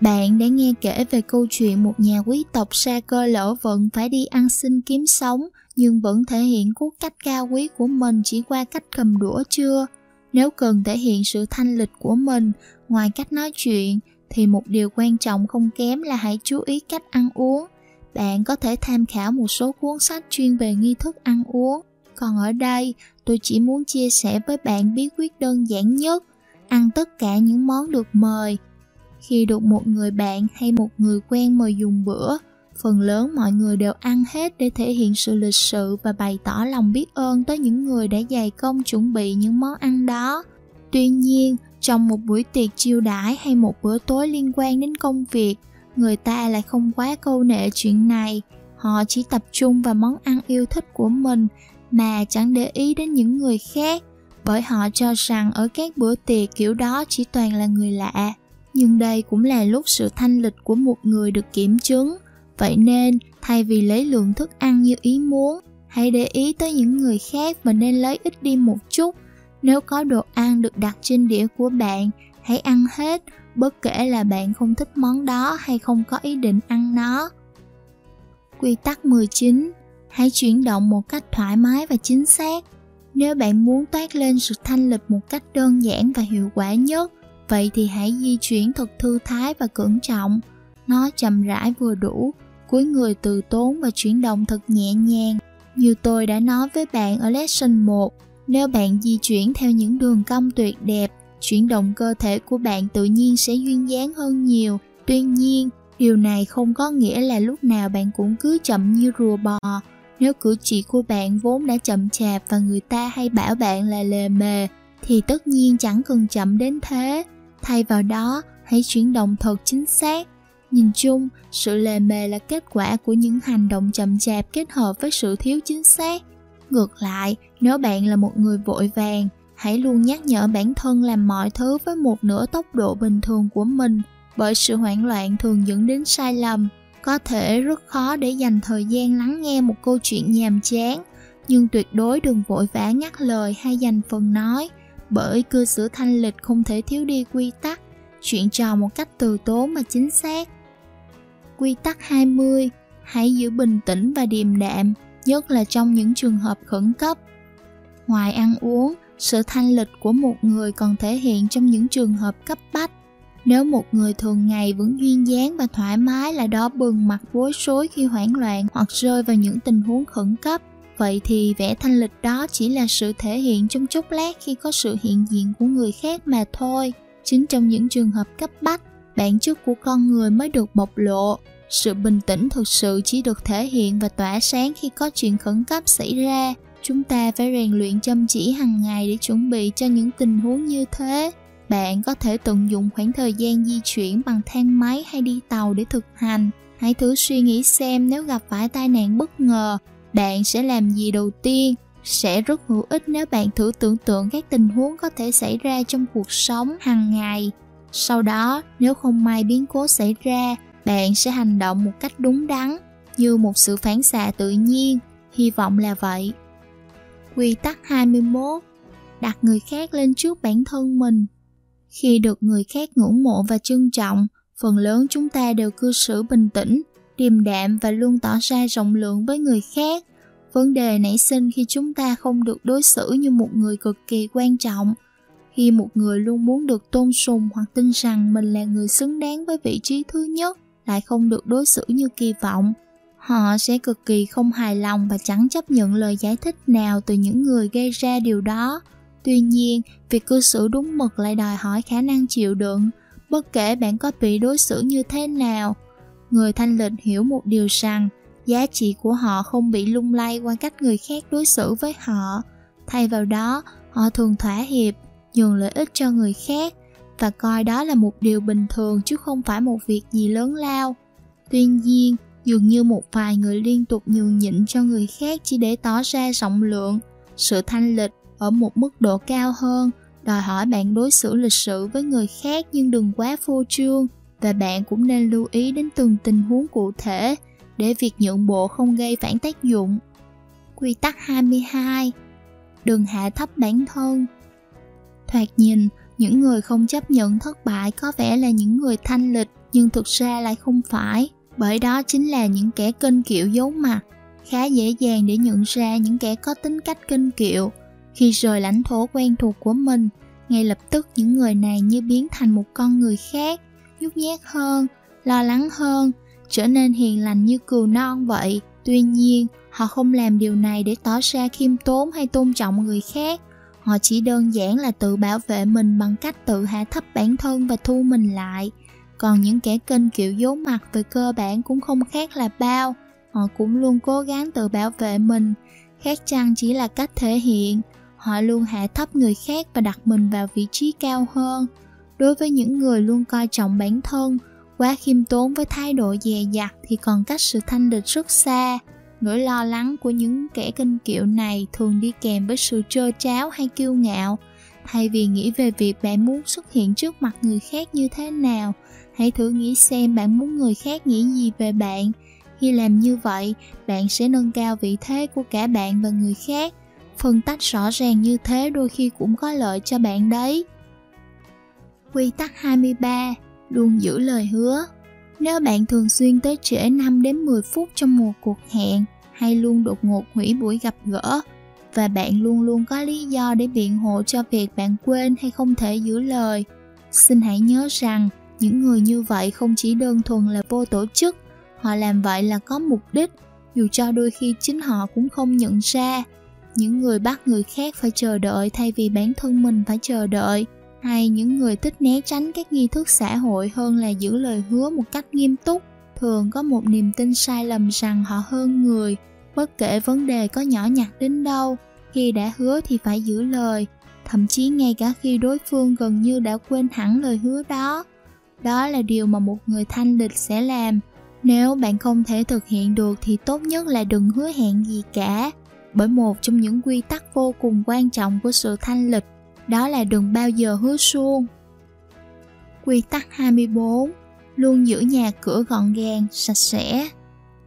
Bạn đã nghe kể về câu chuyện một nhà quý tộc xa cơ lỡ vận phải đi ăn xin kiếm sống nhưng vẫn thể hiện cốt cách cao quý của mình chỉ qua cách cầm đũa chưa? Nếu cần thể hiện sự thanh lịch của mình, ngoài cách nói chuyện, thì một điều quan trọng không kém là hãy chú ý cách ăn uống. Bạn có thể tham khảo một số cuốn sách chuyên về nghi thức ăn uống. Còn ở đây, tôi chỉ muốn chia sẻ với bạn bí quyết đơn giản nhất, ăn tất cả những món được mời. Khi được một người bạn hay một người quen mời dùng bữa, phần lớn mọi người đều ăn hết để thể hiện sự lịch sự và bày tỏ lòng biết ơn tới những người đã dày công chuẩn bị những món ăn đó. Tuy nhiên, trong một buổi tiệc chiêu đãi hay một bữa tối liên quan đến công việc, người ta lại không quá câu nệ chuyện này. Họ chỉ tập trung vào món ăn yêu thích của mình mà chẳng để ý đến những người khác, bởi họ cho rằng ở các bữa tiệc kiểu đó chỉ toàn là người lạ. Nhưng đây cũng là lúc sự thanh lịch của một người được kiểm chứng vậy nên, thay vì lấy lượng thức ăn như ý muốn, hãy để ý tới những người khác và nên lấy ít đi một chút. Nếu có đồ ăn được đặt trên đĩa của bạn, hãy ăn hết, bất kể là bạn không thích món đó hay không có ý định ăn nó. Quy tắc 19 hãy chuyển động một cách thoải mái và chính xác. Nếu bạn muốn toát lên sự thanh lịch một cách đơn giản và hiệu quả nhất, vậy thì hãy di chuyển thật thư thái và cẩn trọng. Nó chậm rãi vừa đủ cuối người từ tốn và chuyển động thật nhẹ nhàng. Như tôi đã nói với bạn ở lesson 1, nếu bạn di chuyển theo những đường cong tuyệt đẹp, chuyển động cơ thể của bạn tự nhiên sẽ duyên dáng hơn nhiều. Tuy nhiên, điều này không có nghĩa là lúc nào bạn cũng cứ chậm như rùa bò. Nếu cử chỉ của bạn vốn đã chậm chạp và người ta hay bảo bạn là lề mề, thì tất nhiên chẳng cần chậm đến thế. Thay vào đó, hãy chuyển động thật chính xác Nhìn chung, sự lề mề là kết quả của những hành động chậm chạp kết hợp với sự thiếu chính xác. Ngược lại, nếu bạn là một người vội vàng, hãy luôn nhắc nhở bản thân làm mọi thứ với một nửa tốc độ bình thường của mình, bởi sự hoảng loạn thường dẫn đến sai lầm. Có thể rất khó để dành thời gian lắng nghe một câu chuyện nhàm chán, nhưng tuyệt đối đừng vội vã ngắt lời hay dành phần nói, bởi cư xử thanh lịch không thể thiếu đi quy tắc, chuyện trò một cách từ tốn mà chính xác Quy tắc 20 Hãy giữ bình tĩnh và điềm đạm, nhất là trong những trường hợp khẩn cấp. Ngoài ăn uống, sự thanh lịch của một người còn thể hiện trong những trường hợp cấp bách. Nếu một người thường ngày vẫn duyên dáng và thoải mái là đó bừng mặt bối rối khi hoảng loạn hoặc rơi vào những tình huống khẩn cấp, vậy thì vẻ thanh lịch đó chỉ là sự thể hiện trong chốc lát khi có sự hiện diện của người khác mà thôi. Chính trong những trường hợp cấp bách, bản chất của con người mới được bộc lộ. Sự bình tĩnh thực sự chỉ được thể hiện và tỏa sáng khi có chuyện khẩn cấp xảy ra. Chúng ta phải rèn luyện chăm chỉ hàng ngày để chuẩn bị cho những tình huống như thế. Bạn có thể tận dụng khoảng thời gian di chuyển bằng thang máy hay đi tàu để thực hành. Hãy thử suy nghĩ xem nếu gặp phải tai nạn bất ngờ, bạn sẽ làm gì đầu tiên? Sẽ rất hữu ích nếu bạn thử tưởng tượng các tình huống có thể xảy ra trong cuộc sống hàng ngày sau đó, nếu không may biến cố xảy ra, bạn sẽ hành động một cách đúng đắn, như một sự phản xạ tự nhiên. Hy vọng là vậy. Quy tắc 21 đặt người khác lên trước bản thân mình. Khi được người khác ngưỡng mộ và trân trọng, phần lớn chúng ta đều cư xử bình tĩnh, điềm đạm và luôn tỏ ra rộng lượng với người khác. Vấn đề nảy sinh khi chúng ta không được đối xử như một người cực kỳ quan trọng khi một người luôn muốn được tôn sùng hoặc tin rằng mình là người xứng đáng với vị trí thứ nhất, lại không được đối xử như kỳ vọng. Họ sẽ cực kỳ không hài lòng và chẳng chấp nhận lời giải thích nào từ những người gây ra điều đó. Tuy nhiên, việc cư xử đúng mực lại đòi hỏi khả năng chịu đựng. Bất kể bạn có bị đối xử như thế nào, người thanh lịch hiểu một điều rằng giá trị của họ không bị lung lay qua cách người khác đối xử với họ. Thay vào đó, họ thường thỏa hiệp nhường lợi ích cho người khác và coi đó là một điều bình thường chứ không phải một việc gì lớn lao tuy nhiên, dường như một vài người liên tục nhường nhịn cho người khác chỉ để tỏ ra rộng lượng, sự thanh lịch ở một mức độ cao hơn, đòi hỏi bạn đối xử lịch sự với người khác nhưng đừng quá phô trương và bạn cũng nên lưu ý đến từng tình huống cụ thể để việc nhượng bộ không gây phản tác dụng. Quy tắc 22 Đừng hạ thấp bản thân Thoạt nhìn, những người không chấp nhận thất bại có vẻ là những người thanh lịch nhưng thực ra lại không phải. Bởi đó chính là những kẻ kênh kiệu giấu mặt. Khá dễ dàng để nhận ra những kẻ có tính cách kênh kiệu khi rời lãnh thổ quen thuộc của mình ngay lập tức những người này như biến thành một con người khác nhút nhát hơn lo lắng hơn trở nên hiền lành như cừu non vậy. Tuy nhiên họ không làm điều này để tỏ ra khiêm tốn hay tôn trọng người khác họ chỉ đơn giản là tự bảo vệ mình bằng cách tự hạ thấp bản thân và thu mình lại. Còn những kẻ kênh kiểu giấu mặt về cơ bản cũng không khác là bao. Họ cũng luôn cố gắng tự bảo vệ mình. Khác chăng chỉ là cách thể hiện. Họ luôn hạ thấp người khác và đặt mình vào vị trí cao hơn. Đối với những người luôn coi trọng bản thân, quá khiêm tốn với thái độ dè dặt thì còn cách sự thanh lịch rất xa nỗi lo lắng của những kẻ kinh kiệu này thường đi kèm với sự trơ tráo hay kiêu ngạo. Thay vì nghĩ về việc bạn muốn xuất hiện trước mặt người khác như thế nào, hãy thử nghĩ xem bạn muốn người khác nghĩ gì về bạn. Khi làm như vậy, bạn sẽ nâng cao vị thế của cả bạn và người khác. Phân tách rõ ràng như thế đôi khi cũng có lợi cho bạn đấy. Quy tắc 23 luôn giữ lời hứa nếu bạn thường xuyên tới trễ 5 đến 10 phút trong một cuộc hẹn, hay luôn đột ngột hủy buổi gặp gỡ, và bạn luôn luôn có lý do để biện hộ cho việc bạn quên hay không thể giữ lời, xin hãy nhớ rằng những người như vậy không chỉ đơn thuần là vô tổ chức, họ làm vậy là có mục đích, dù cho đôi khi chính họ cũng không nhận ra. Những người bắt người khác phải chờ đợi thay vì bản thân mình phải chờ đợi hay những người thích né tránh các nghi thức xã hội hơn là giữ lời hứa một cách nghiêm túc. Thường có một niềm tin sai lầm rằng họ hơn người, bất kể vấn đề có nhỏ nhặt đến đâu, khi đã hứa thì phải giữ lời. Thậm chí ngay cả khi đối phương gần như đã quên hẳn lời hứa đó đó là điều mà một người thanh lịch sẽ làm. Nếu bạn không thể thực hiện được thì tốt nhất là đừng hứa hẹn gì cả, bởi một trong những quy tắc vô cùng quan trọng của sự thanh lịch đó là đừng bao giờ hứa suông. Quy tắc 24 Luôn giữ nhà cửa gọn gàng, sạch sẽ.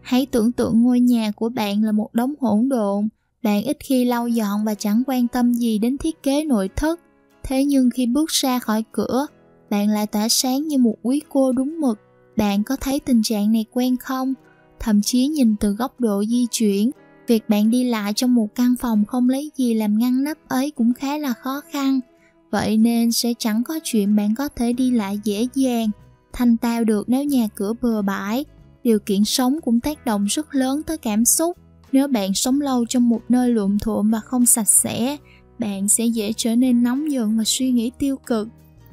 Hãy tưởng tượng ngôi nhà của bạn là một đống hỗn độn, bạn ít khi lau dọn và chẳng quan tâm gì đến thiết kế nội thất. Thế nhưng khi bước ra khỏi cửa, bạn lại tỏa sáng như một quý cô đúng mực. Bạn có thấy tình trạng này quen không? Thậm chí nhìn từ góc độ di chuyển, việc bạn đi lại trong một căn phòng không lấy gì làm ngăn nắp ấy cũng khá là khó khăn. Vậy nên sẽ chẳng có chuyện bạn có thể đi lại dễ dàng, thanh tao được nếu nhà cửa bừa bãi. Điều kiện sống cũng tác động rất lớn tới cảm xúc. Nếu bạn sống lâu trong một nơi luộm thuộm và không sạch sẽ, bạn sẽ dễ trở nên nóng giận và suy nghĩ tiêu cực.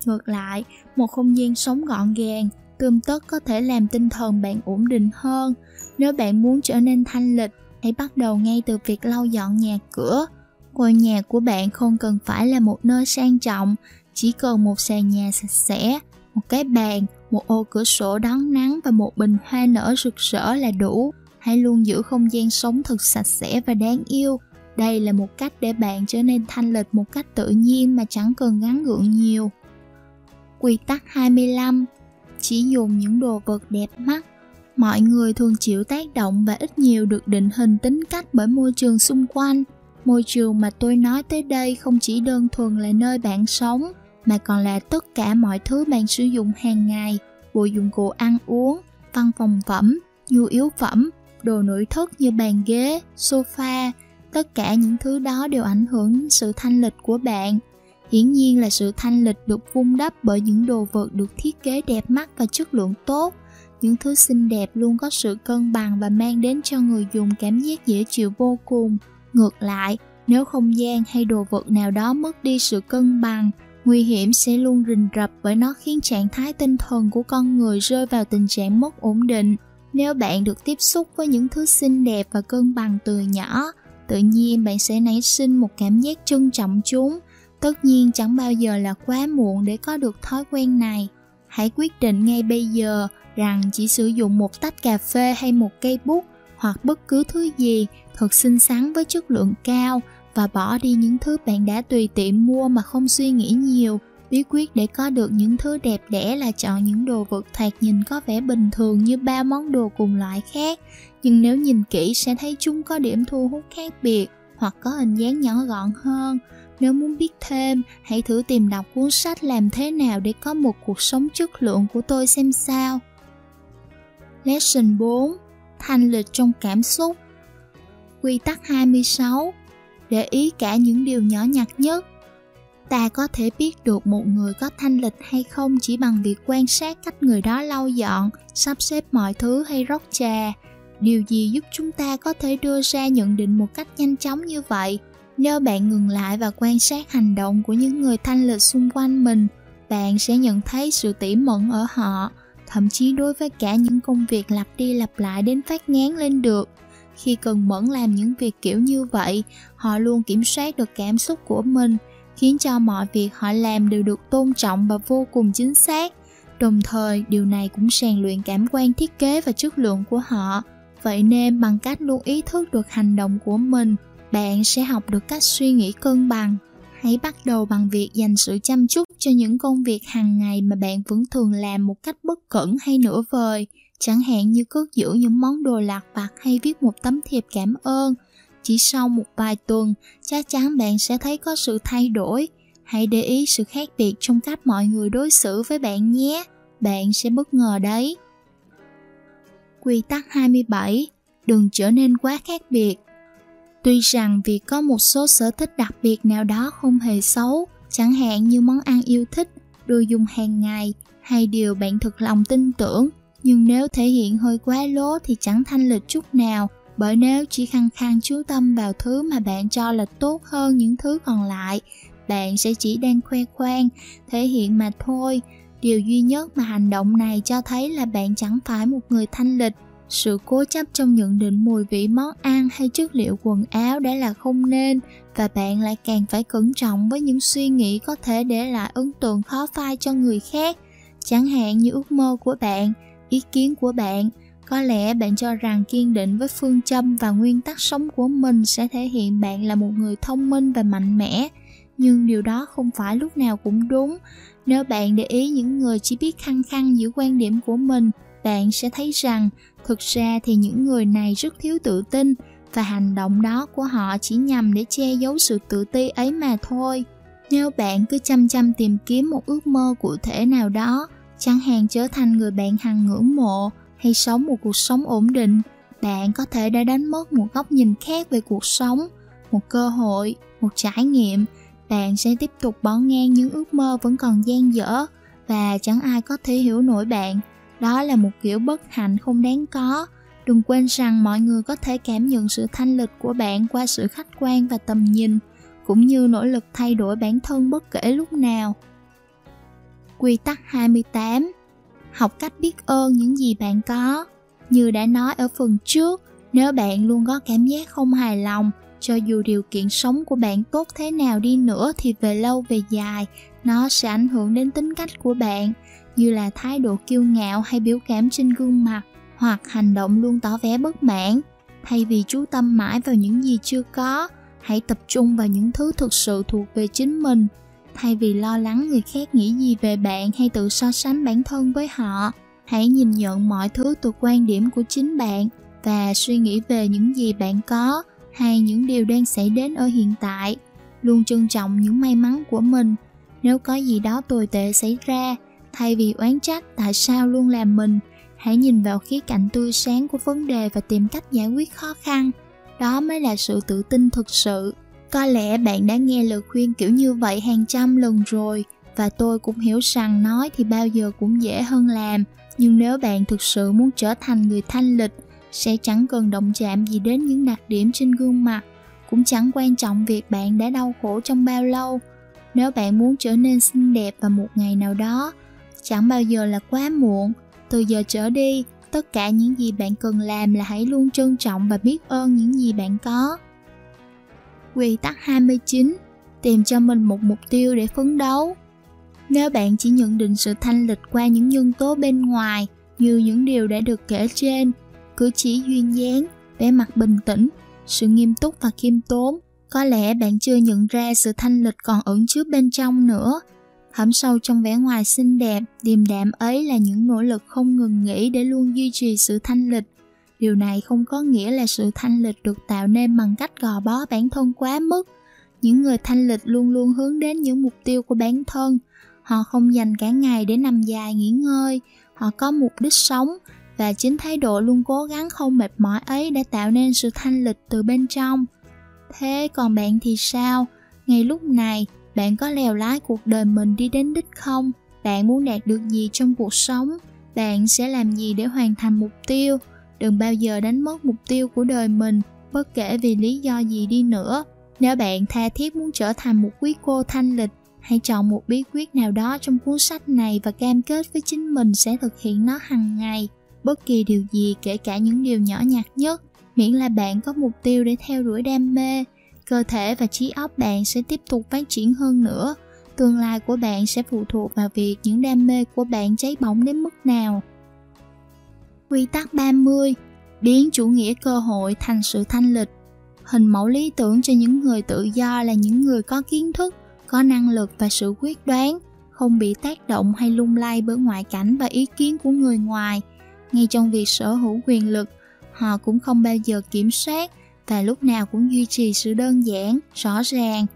Ngược lại, một không gian sống gọn gàng, tươm tất có thể làm tinh thần bạn ổn định hơn. Nếu bạn muốn trở nên thanh lịch hãy bắt đầu ngay từ việc lau dọn nhà cửa. Ngôi nhà của bạn không cần phải là một nơi sang trọng, chỉ cần một sàn nhà sạch sẽ, một cái bàn, một ô cửa sổ đón nắng và một bình hoa nở rực rỡ là đủ. Hãy luôn giữ không gian sống thật sạch sẽ và đáng yêu. Đây là một cách để bạn trở nên thanh lịch một cách tự nhiên mà chẳng cần gắn gượng nhiều. Quy tắc 25 Chỉ dùng những đồ vật đẹp mắt mọi người thường chịu tác động và ít nhiều được định hình tính cách bởi môi trường xung quanh. Môi trường mà tôi nói tới đây không chỉ đơn thuần là nơi bạn sống, mà còn là tất cả mọi thứ bạn sử dụng hàng ngày, bộ dụng cụ ăn uống, văn phòng phẩm, nhu yếu phẩm, đồ nội thất như bàn ghế, sofa, tất cả những thứ đó đều ảnh hưởng đến sự thanh lịch của bạn. Hiển nhiên là sự thanh lịch được vun đắp bởi những đồ vật được thiết kế đẹp mắt và chất lượng tốt những thứ xinh đẹp luôn có sự cân bằng và mang đến cho người dùng cảm giác dễ chịu vô cùng. Ngược lại, nếu không gian hay đồ vật nào đó mất đi sự cân bằng, nguy hiểm sẽ luôn rình rập bởi nó khiến trạng thái tinh thần của con người rơi vào tình trạng mất ổn định. Nếu bạn được tiếp xúc với những thứ xinh đẹp và cân bằng từ nhỏ, tự nhiên bạn sẽ nảy sinh một cảm giác trân trọng chúng. Tất nhiên chẳng bao giờ là quá muộn để có được thói quen này hãy quyết định ngay bây giờ rằng chỉ sử dụng một tách cà phê hay một cây bút hoặc bất cứ thứ gì thật xinh xắn với chất lượng cao và bỏ đi những thứ bạn đã tùy tiện mua mà không suy nghĩ nhiều. Bí quyết để có được những thứ đẹp đẽ là chọn những đồ vật thoạt nhìn có vẻ bình thường như ba món đồ cùng loại khác, nhưng nếu nhìn kỹ sẽ thấy chúng có điểm thu hút khác biệt hoặc có hình dáng nhỏ gọn hơn nếu muốn biết thêm hãy thử tìm đọc cuốn sách làm thế nào để có một cuộc sống chất lượng của tôi xem sao Lesson 4 Thanh lịch trong cảm xúc Quy tắc 26 Để ý cả những điều nhỏ nhặt nhất Ta có thể biết được một người có thanh lịch hay không chỉ bằng việc quan sát cách người đó lau dọn, sắp xếp mọi thứ hay rót trà. Điều gì giúp chúng ta có thể đưa ra nhận định một cách nhanh chóng như vậy? Nếu bạn ngừng lại và quan sát hành động của những người thanh lịch xung quanh mình, bạn sẽ nhận thấy sự tỉ mẩn ở họ, thậm chí đối với cả những công việc lặp đi lặp lại đến phát ngán lên được. Khi cần mẫn làm những việc kiểu như vậy, họ luôn kiểm soát được cảm xúc của mình, khiến cho mọi việc họ làm đều được tôn trọng và vô cùng chính xác. Đồng thời, điều này cũng rèn luyện cảm quan thiết kế và chất lượng của họ. Vậy nên bằng cách luôn ý thức được hành động của mình, bạn sẽ học được cách suy nghĩ cân bằng. Hãy bắt đầu bằng việc dành sự chăm chút cho những công việc hàng ngày mà bạn vẫn thường làm một cách bất cẩn hay nửa vời. Chẳng hạn như cất giữ những món đồ lạc vặt hay viết một tấm thiệp cảm ơn. Chỉ sau một vài tuần, chắc chắn bạn sẽ thấy có sự thay đổi. Hãy để ý sự khác biệt trong cách mọi người đối xử với bạn nhé. Bạn sẽ bất ngờ đấy. Quy tắc 27 đừng trở nên quá khác biệt. Tuy rằng việc có một số sở thích đặc biệt nào đó không hề xấu, chẳng hạn như món ăn yêu thích, đồ dùng hàng ngày hay điều bạn thực lòng tin tưởng, nhưng nếu thể hiện hơi quá lố thì chẳng thanh lịch chút nào, bởi nếu chỉ khăng khăng chú tâm vào thứ mà bạn cho là tốt hơn những thứ còn lại, bạn sẽ chỉ đang khoe khoang, thể hiện mà thôi. Điều duy nhất mà hành động này cho thấy là bạn chẳng phải một người thanh lịch sự cố chấp trong nhận định mùi vị, món ăn hay chất liệu quần áo đã là không nên và bạn lại càng phải cẩn trọng với những suy nghĩ có thể để lại ấn tượng khó phai cho người khác. Chẳng hạn như ước mơ của bạn, ý kiến của bạn. Có lẽ bạn cho rằng kiên định với phương châm và nguyên tắc sống của mình sẽ thể hiện bạn là một người thông minh và mạnh mẽ. Nhưng điều đó không phải lúc nào cũng đúng. Nếu bạn để ý những người chỉ biết khăng khăng giữ quan điểm của mình, bạn sẽ thấy rằng thực ra thì những người này rất thiếu tự tin và hành động đó của họ chỉ nhằm để che giấu sự tự ti ấy mà thôi. Nếu bạn cứ chăm chăm tìm kiếm một ước mơ cụ thể nào đó, chẳng hạn trở thành người bạn hằng ngưỡng mộ hay sống một cuộc sống ổn định, bạn có thể đã đánh mất một góc nhìn khác về cuộc sống, một cơ hội, một trải nghiệm. Bạn sẽ tiếp tục bỏ ngang những ước mơ vẫn còn dang dở và chẳng ai có thể hiểu nổi bạn đó là một kiểu bất hạnh không đáng có. Đừng quên rằng mọi người có thể cảm nhận sự thanh lịch của bạn qua sự khách quan và tầm nhìn, cũng như nỗ lực thay đổi bản thân bất kể lúc nào. Quy tắc 28 học cách biết ơn những gì bạn có. Như đã nói ở phần trước, nếu bạn luôn có cảm giác không hài lòng, cho dù điều kiện sống của bạn tốt thế nào đi nữa thì về lâu về dài, nó sẽ ảnh hưởng đến tính cách của bạn như là thái độ kiêu ngạo hay biểu cảm trên gương mặt hoặc hành động luôn tỏ vẻ bất mãn. Thay vì chú tâm mãi vào những gì chưa có, hãy tập trung vào những thứ thực sự thuộc về chính mình. Thay vì lo lắng người khác nghĩ gì về bạn hay tự so sánh bản thân với họ, hãy nhìn nhận mọi thứ từ quan điểm của chính bạn và suy nghĩ về những gì bạn có hay những điều đang xảy đến ở hiện tại. Luôn trân trọng những may mắn của mình. Nếu có gì đó tồi tệ xảy ra thay vì oán trách, tại sao luôn làm mình? Hãy nhìn vào khía cạnh tươi sáng của vấn đề và tìm cách giải quyết khó khăn. Đó mới là sự tự tin thực sự. Có lẽ bạn đã nghe lời khuyên kiểu như vậy hàng trăm lần rồi, và tôi cũng hiểu rằng nói thì bao giờ cũng dễ hơn làm. Nhưng nếu bạn thực sự muốn trở thành người thanh lịch, sẽ chẳng cần động chạm gì đến những đặc điểm trên gương mặt. Cũng chẳng quan trọng việc bạn đã đau khổ trong bao lâu. Nếu bạn muốn trở nên xinh đẹp vào một ngày nào đó chẳng bao giờ là quá muộn. Từ giờ trở đi, tất cả những gì bạn cần làm là hãy luôn trân trọng và biết ơn những gì bạn có. Quy tắc 29 tìm cho mình một mục tiêu để phấn đấu. Nếu bạn chỉ nhận định sự thanh lịch qua những nhân tố bên ngoài như những điều đã được kể trên, cử chỉ duyên dáng, vẻ mặt bình tĩnh, sự nghiêm túc và khiêm tốn, có lẽ bạn chưa nhận ra sự thanh lịch còn ẩn chứa bên trong nữa thẳm sâu trong vẻ ngoài xinh đẹp, điềm đạm ấy là những nỗ lực không ngừng nghỉ để luôn duy trì sự thanh lịch. Điều này không có nghĩa là sự thanh lịch được tạo nên bằng cách gò bó bản thân quá mức. Những người thanh lịch luôn luôn hướng đến những mục tiêu của bản thân. Họ không dành cả ngày để nằm dài nghỉ ngơi. Họ có mục đích sống và chính thái độ luôn cố gắng không mệt mỏi ấy đã tạo nên sự thanh lịch từ bên trong. Thế còn bạn thì sao? Ngay lúc này bạn có lèo lái cuộc đời mình đi đến đích không? Bạn muốn đạt được gì trong cuộc sống? Bạn sẽ làm gì để hoàn thành mục tiêu? Đừng bao giờ đánh mất mục tiêu của đời mình, bất kể vì lý do gì đi nữa. Nếu bạn tha thiết muốn trở thành một quý cô thanh lịch, hãy chọn một bí quyết nào đó trong cuốn sách này và cam kết với chính mình sẽ thực hiện nó hàng ngày. Bất kỳ điều gì, kể cả những điều nhỏ nhặt nhất, miễn là bạn có mục tiêu để theo đuổi đam mê cơ thể và trí óc bạn sẽ tiếp tục phát triển hơn nữa. Tương lai của bạn sẽ phụ thuộc vào việc những đam mê của bạn cháy bỏng đến mức nào. Quy tắc 30 biến chủ nghĩa cơ hội thành sự thanh lịch. Hình mẫu lý tưởng cho những người tự do là những người có kiến thức, có năng lực và sự quyết đoán, không bị tác động hay lung lay bởi ngoại cảnh và ý kiến của người ngoài. Ngay trong việc sở hữu quyền lực, họ cũng không bao giờ kiểm soát và lúc nào cũng duy trì sự đơn giản, rõ ràng.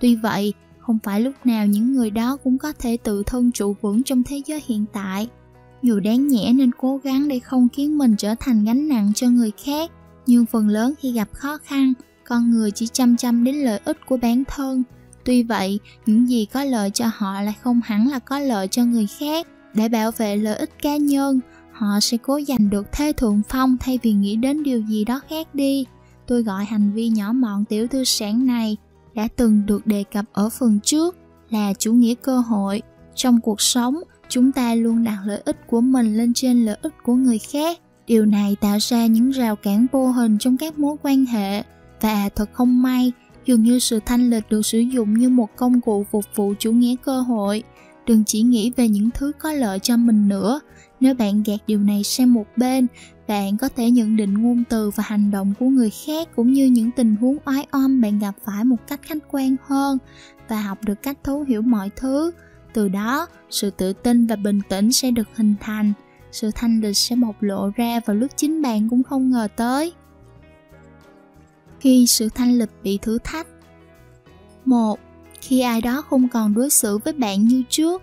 Tuy vậy, không phải lúc nào những người đó cũng có thể tự thân trụ vững trong thế giới hiện tại. Dù đáng nhẽ nên cố gắng để không khiến mình trở thành gánh nặng cho người khác, nhưng phần lớn khi gặp khó khăn, con người chỉ chăm chăm đến lợi ích của bản thân. Tuy vậy, những gì có lợi cho họ lại không hẳn là có lợi cho người khác. Để bảo vệ lợi ích cá nhân, họ sẽ cố giành được thế thượng phong thay vì nghĩ đến điều gì đó khác đi tôi gọi hành vi nhỏ mọn tiểu thư sản này đã từng được đề cập ở phần trước là chủ nghĩa cơ hội. Trong cuộc sống, chúng ta luôn đặt lợi ích của mình lên trên lợi ích của người khác. Điều này tạo ra những rào cản vô hình trong các mối quan hệ. Và thật không may, dường như sự thanh lịch được sử dụng như một công cụ phục vụ chủ nghĩa cơ hội. Đừng chỉ nghĩ về những thứ có lợi cho mình nữa. Nếu bạn gạt điều này sang một bên bạn có thể nhận định ngôn từ và hành động của người khác cũng như những tình huống oái oăm bạn gặp phải một cách khách quan hơn và học được cách thấu hiểu mọi thứ. Từ đó, sự tự tin và bình tĩnh sẽ được hình thành, sự thanh lịch sẽ bộc lộ ra vào lúc chính bạn cũng không ngờ tới. Khi sự thanh lịch bị thử thách, một, khi ai đó không còn đối xử với bạn như trước,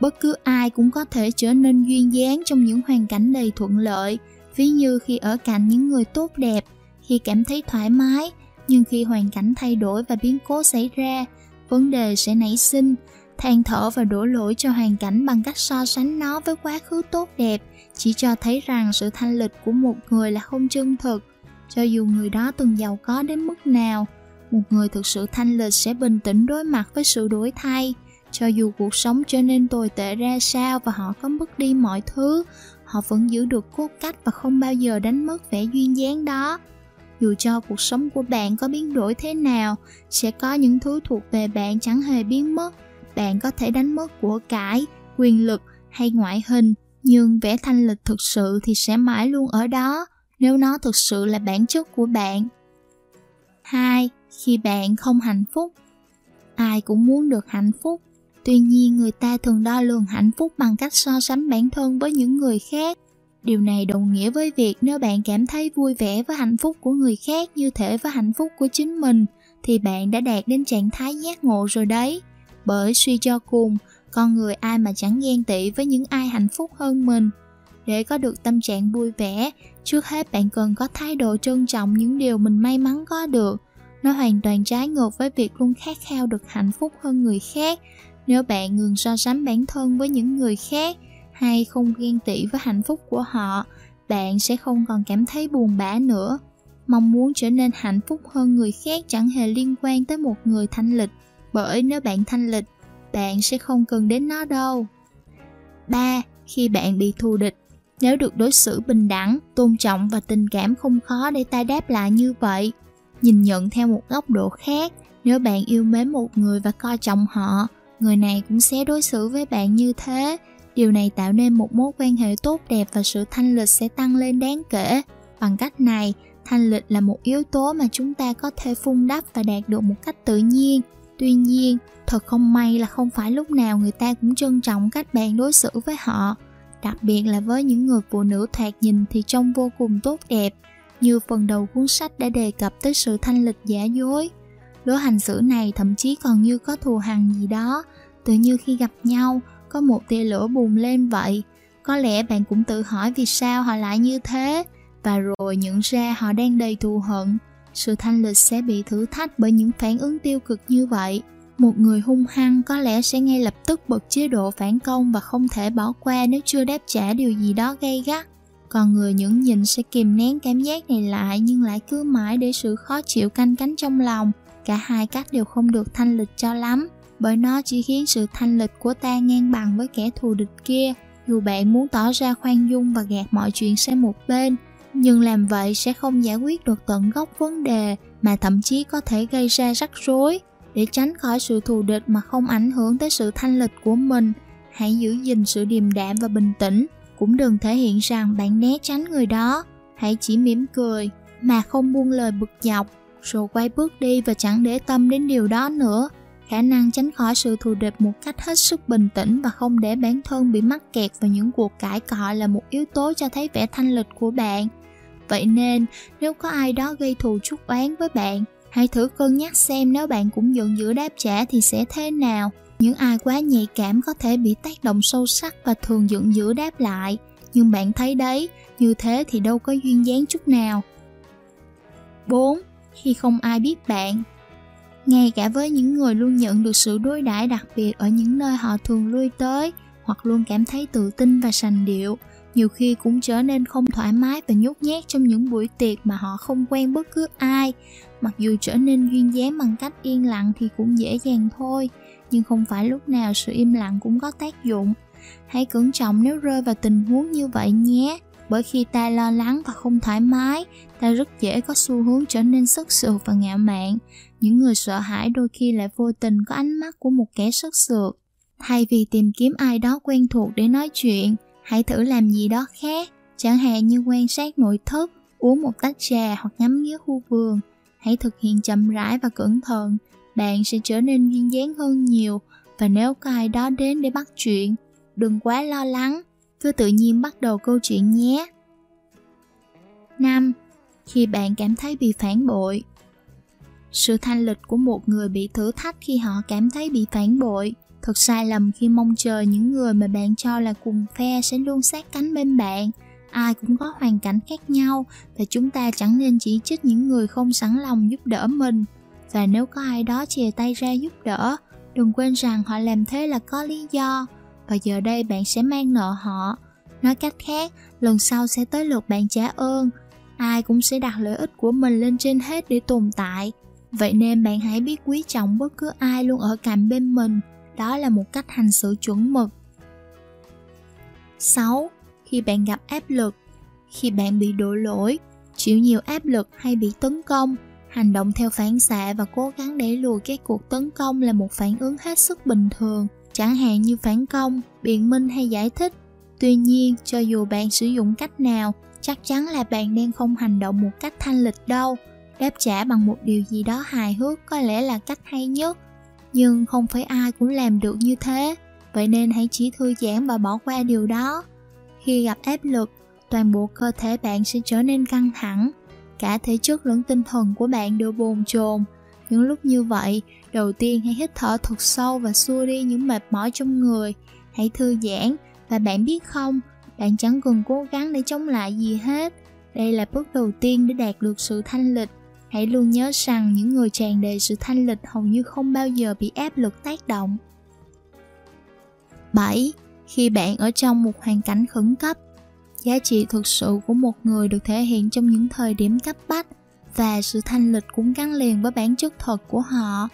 bất cứ ai cũng có thể trở nên duyên dáng trong những hoàn cảnh đầy thuận lợi ví như khi ở cạnh những người tốt đẹp, khi cảm thấy thoải mái, nhưng khi hoàn cảnh thay đổi và biến cố xảy ra, vấn đề sẽ nảy sinh. Than thở và đổ lỗi cho hoàn cảnh bằng cách so sánh nó với quá khứ tốt đẹp chỉ cho thấy rằng sự thanh lịch của một người là không chân thực. Cho dù người đó từng giàu có đến mức nào, một người thực sự thanh lịch sẽ bình tĩnh đối mặt với sự đổi thay. Cho dù cuộc sống trở nên tồi tệ ra sao và họ có mất đi mọi thứ họ vẫn giữ được cốt cách và không bao giờ đánh mất vẻ duyên dáng đó. Dù cho cuộc sống của bạn có biến đổi thế nào, sẽ có những thứ thuộc về bạn chẳng hề biến mất. Bạn có thể đánh mất của cải, quyền lực hay ngoại hình, nhưng vẻ thanh lịch thực sự thì sẽ mãi luôn ở đó, nếu nó thực sự là bản chất của bạn. Hai, Khi bạn không hạnh phúc, Ai cũng muốn được hạnh phúc. Tuy nhiên người ta thường đo lường hạnh phúc bằng cách so sánh bản thân với những người khác. Điều này đồng nghĩa với việc nếu bạn cảm thấy vui vẻ với hạnh phúc của người khác như thể với hạnh phúc của chính mình, thì bạn đã đạt đến trạng thái giác ngộ rồi đấy. Bởi suy cho cùng, con người ai mà chẳng ghen tị với những ai hạnh phúc hơn mình. Để có được tâm trạng vui vẻ, trước hết bạn cần có thái độ trân trọng những điều mình may mắn có được. nó hoàn toàn trái ngược với việc luôn khát khao được hạnh phúc hơn người khác nếu bạn ngừng so sánh bản thân với những người khác hay không ghen tị với hạnh phúc của họ bạn sẽ không còn cảm thấy buồn bã nữa mong muốn trở nên hạnh phúc hơn người khác chẳng hề liên quan tới một người thanh lịch bởi nếu bạn thanh lịch bạn sẽ không cần đến nó đâu 3. Khi bạn bị thù địch Nếu được đối xử bình đẳng, tôn trọng và tình cảm không khó để ta đáp lại như vậy. Nhìn nhận theo một góc độ khác, nếu bạn yêu mến một người và coi trọng họ, người này cũng sẽ đối xử với bạn như thế. Điều này tạo nên một mối quan hệ tốt đẹp và sự thanh lịch sẽ tăng lên đáng kể. Bằng cách này, thanh lịch là một yếu tố mà chúng ta có thể phun đắp và đạt được một cách tự nhiên tuy nhiên thật không may là không phải lúc nào người ta cũng trân trọng cách bạn đối xử với họ đặc biệt là với những người phụ nữ thoạt nhìn thì trông vô cùng tốt đẹp như phần đầu cuốn sách đã đề cập tới sự thanh lịch giả dối lối hành xử này thậm chí còn như có thù hằn gì đó. Tự như khi gặp nhau, có một tia lửa bùng lên vậy. Có lẽ bạn cũng tự hỏi vì sao họ lại như thế. Và rồi nhận ra họ đang đầy thù hận. Sự thanh lịch sẽ bị thử thách bởi những phản ứng tiêu cực như vậy. Một người hung hăng có lẽ sẽ ngay lập tức bật chế độ phản công và không thể bỏ qua nếu chưa đáp trả điều gì đó gây gắt. Còn người nhẫn nhịn sẽ kìm nén cảm giác này lại nhưng lại cứ mãi để sự khó chịu canh cánh trong lòng cả hai cách đều không được thanh lịch cho lắm, bởi nó chỉ khiến sự thanh lịch của ta ngang bằng với kẻ thù địch kia. Dù bạn muốn tỏ ra khoan dung và gạt mọi chuyện sang một bên, nhưng làm vậy sẽ không giải quyết được tận gốc vấn đề mà thậm chí có thể gây ra rắc rối. Để tránh khỏi sự thù địch mà không ảnh hưởng tới sự thanh lịch của mình, hãy giữ gìn sự điềm đạm và bình tĩnh. Cũng đừng thể hiện rằng bạn né tránh người đó. Hãy chỉ mỉm cười mà không buông lời bực dọc rồi quay bước đi và chẳng để tâm đến điều đó nữa khả năng tránh khỏi sự thù địch một cách hết sức bình tĩnh và không để bản thân bị mắc kẹt vào những cuộc cãi cọ là một yếu tố cho thấy vẻ thanh lịch của bạn Vậy nên, nếu có ai đó gây thù chút oán với bạn, hãy thử cân nhắc xem nếu bạn cũng giận dữ đáp trả thì sẽ thế nào. Những ai quá nhạy cảm có thể bị tác động sâu sắc và thường giận dữ đáp lại. Nhưng bạn thấy đấy, như thế thì đâu có duyên dáng chút nào. 4. Khi không ai biết bạn. Ngay cả với những người luôn nhận được sự đối đãi đặc biệt ở những nơi họ thường lui tới, hoặc luôn cảm thấy tự tin và sành điệu, nhiều khi cũng trở nên không thoải mái và nhút nhát trong những buổi tiệc mà họ không quen bất cứ ai. Mặc dù trở nên duyên dáng bằng cách yên lặng thì cũng dễ dàng thôi, nhưng không phải lúc nào sự im lặng cũng có tác dụng. Hãy cẩn trọng nếu rơi vào tình huống như vậy nhé, bởi khi ta lo lắng và không thoải mái ta rất dễ có xu hướng trở nên sức sượt và ngạo mạn. Những người sợ hãi đôi khi lại vô tình có ánh mắt của một kẻ sức sượt thay vì tìm kiếm ai đó quen thuộc để nói chuyện, hãy thử làm gì đó khác. Chẳng hạn như quan sát nội thất, uống một tách trà hoặc ngắm nghía khu vườn. Hãy thực hiện chậm rãi và cẩn thận. Bạn sẽ trở nên duyên dáng hơn nhiều. Và nếu có ai đó đến để bắt chuyện, đừng quá lo lắng. Cứ tự nhiên bắt đầu câu chuyện nhé. 5. Khi bạn cảm thấy bị phản bội. Sự thanh lịch của một người bị thử thách khi họ cảm thấy bị phản bội thật sai lầm khi mong chờ những người mà bạn cho là cùng phe sẽ luôn sát cánh bên bạn. Ai cũng có hoàn cảnh khác nhau và chúng ta chẳng nên chỉ trích những người không sẵn lòng giúp đỡ mình. Và nếu có ai đó chìa tay ra giúp đỡ, đừng quên rằng họ làm thế là có lý do. Và giờ đây bạn sẽ mang nợ họ. Nói cách khác, lần sau sẽ tới lượt bạn trả ơn ai cũng sẽ đặt lợi ích của mình lên trên hết để tồn tại vậy nên bạn hãy biết quý trọng bất cứ ai luôn ở cạnh bên mình đó là một cách hành xử chuẩn mực 6. Khi bạn gặp áp lực Khi bạn bị đổ lỗi, chịu nhiều áp lực hay bị tấn công, hành động theo phản xạ và cố gắng đẩy lùi các cuộc tấn công là một phản ứng hết sức bình thường, chẳng hạn như phản công, biện minh hay giải thích. Tuy nhiên, cho dù bạn sử dụng cách nào, chắc chắn là bạn đang không hành động một cách thanh lịch đâu. Đáp trả bằng một điều gì đó hài hước có lẽ là cách hay nhất. Nhưng không phải ai cũng làm được như thế. Vậy nên hãy chỉ thư giãn và bỏ qua điều đó. Khi gặp áp lực, toàn bộ cơ thể bạn sẽ trở nên căng thẳng. Cả thể chất lẫn tinh thần của bạn đều bồn chồn. Những lúc như vậy, đầu tiên hãy hít thở thật sâu và xua đi những mệt mỏi trong người. Hãy thư giãn và bạn biết không bạn chẳng cần cố gắng để chống lại gì hết đây là bước đầu tiên để đạt được sự thanh lịch hãy luôn nhớ rằng những người tràn đầy sự thanh lịch hầu như không bao giờ bị áp lực tác động 7. Khi bạn ở trong một hoàn cảnh khẩn cấp, giá trị thực sự của một người được thể hiện trong những thời điểm cấp bách và sự thanh lịch cũng gắn liền với bản chất thật của họ.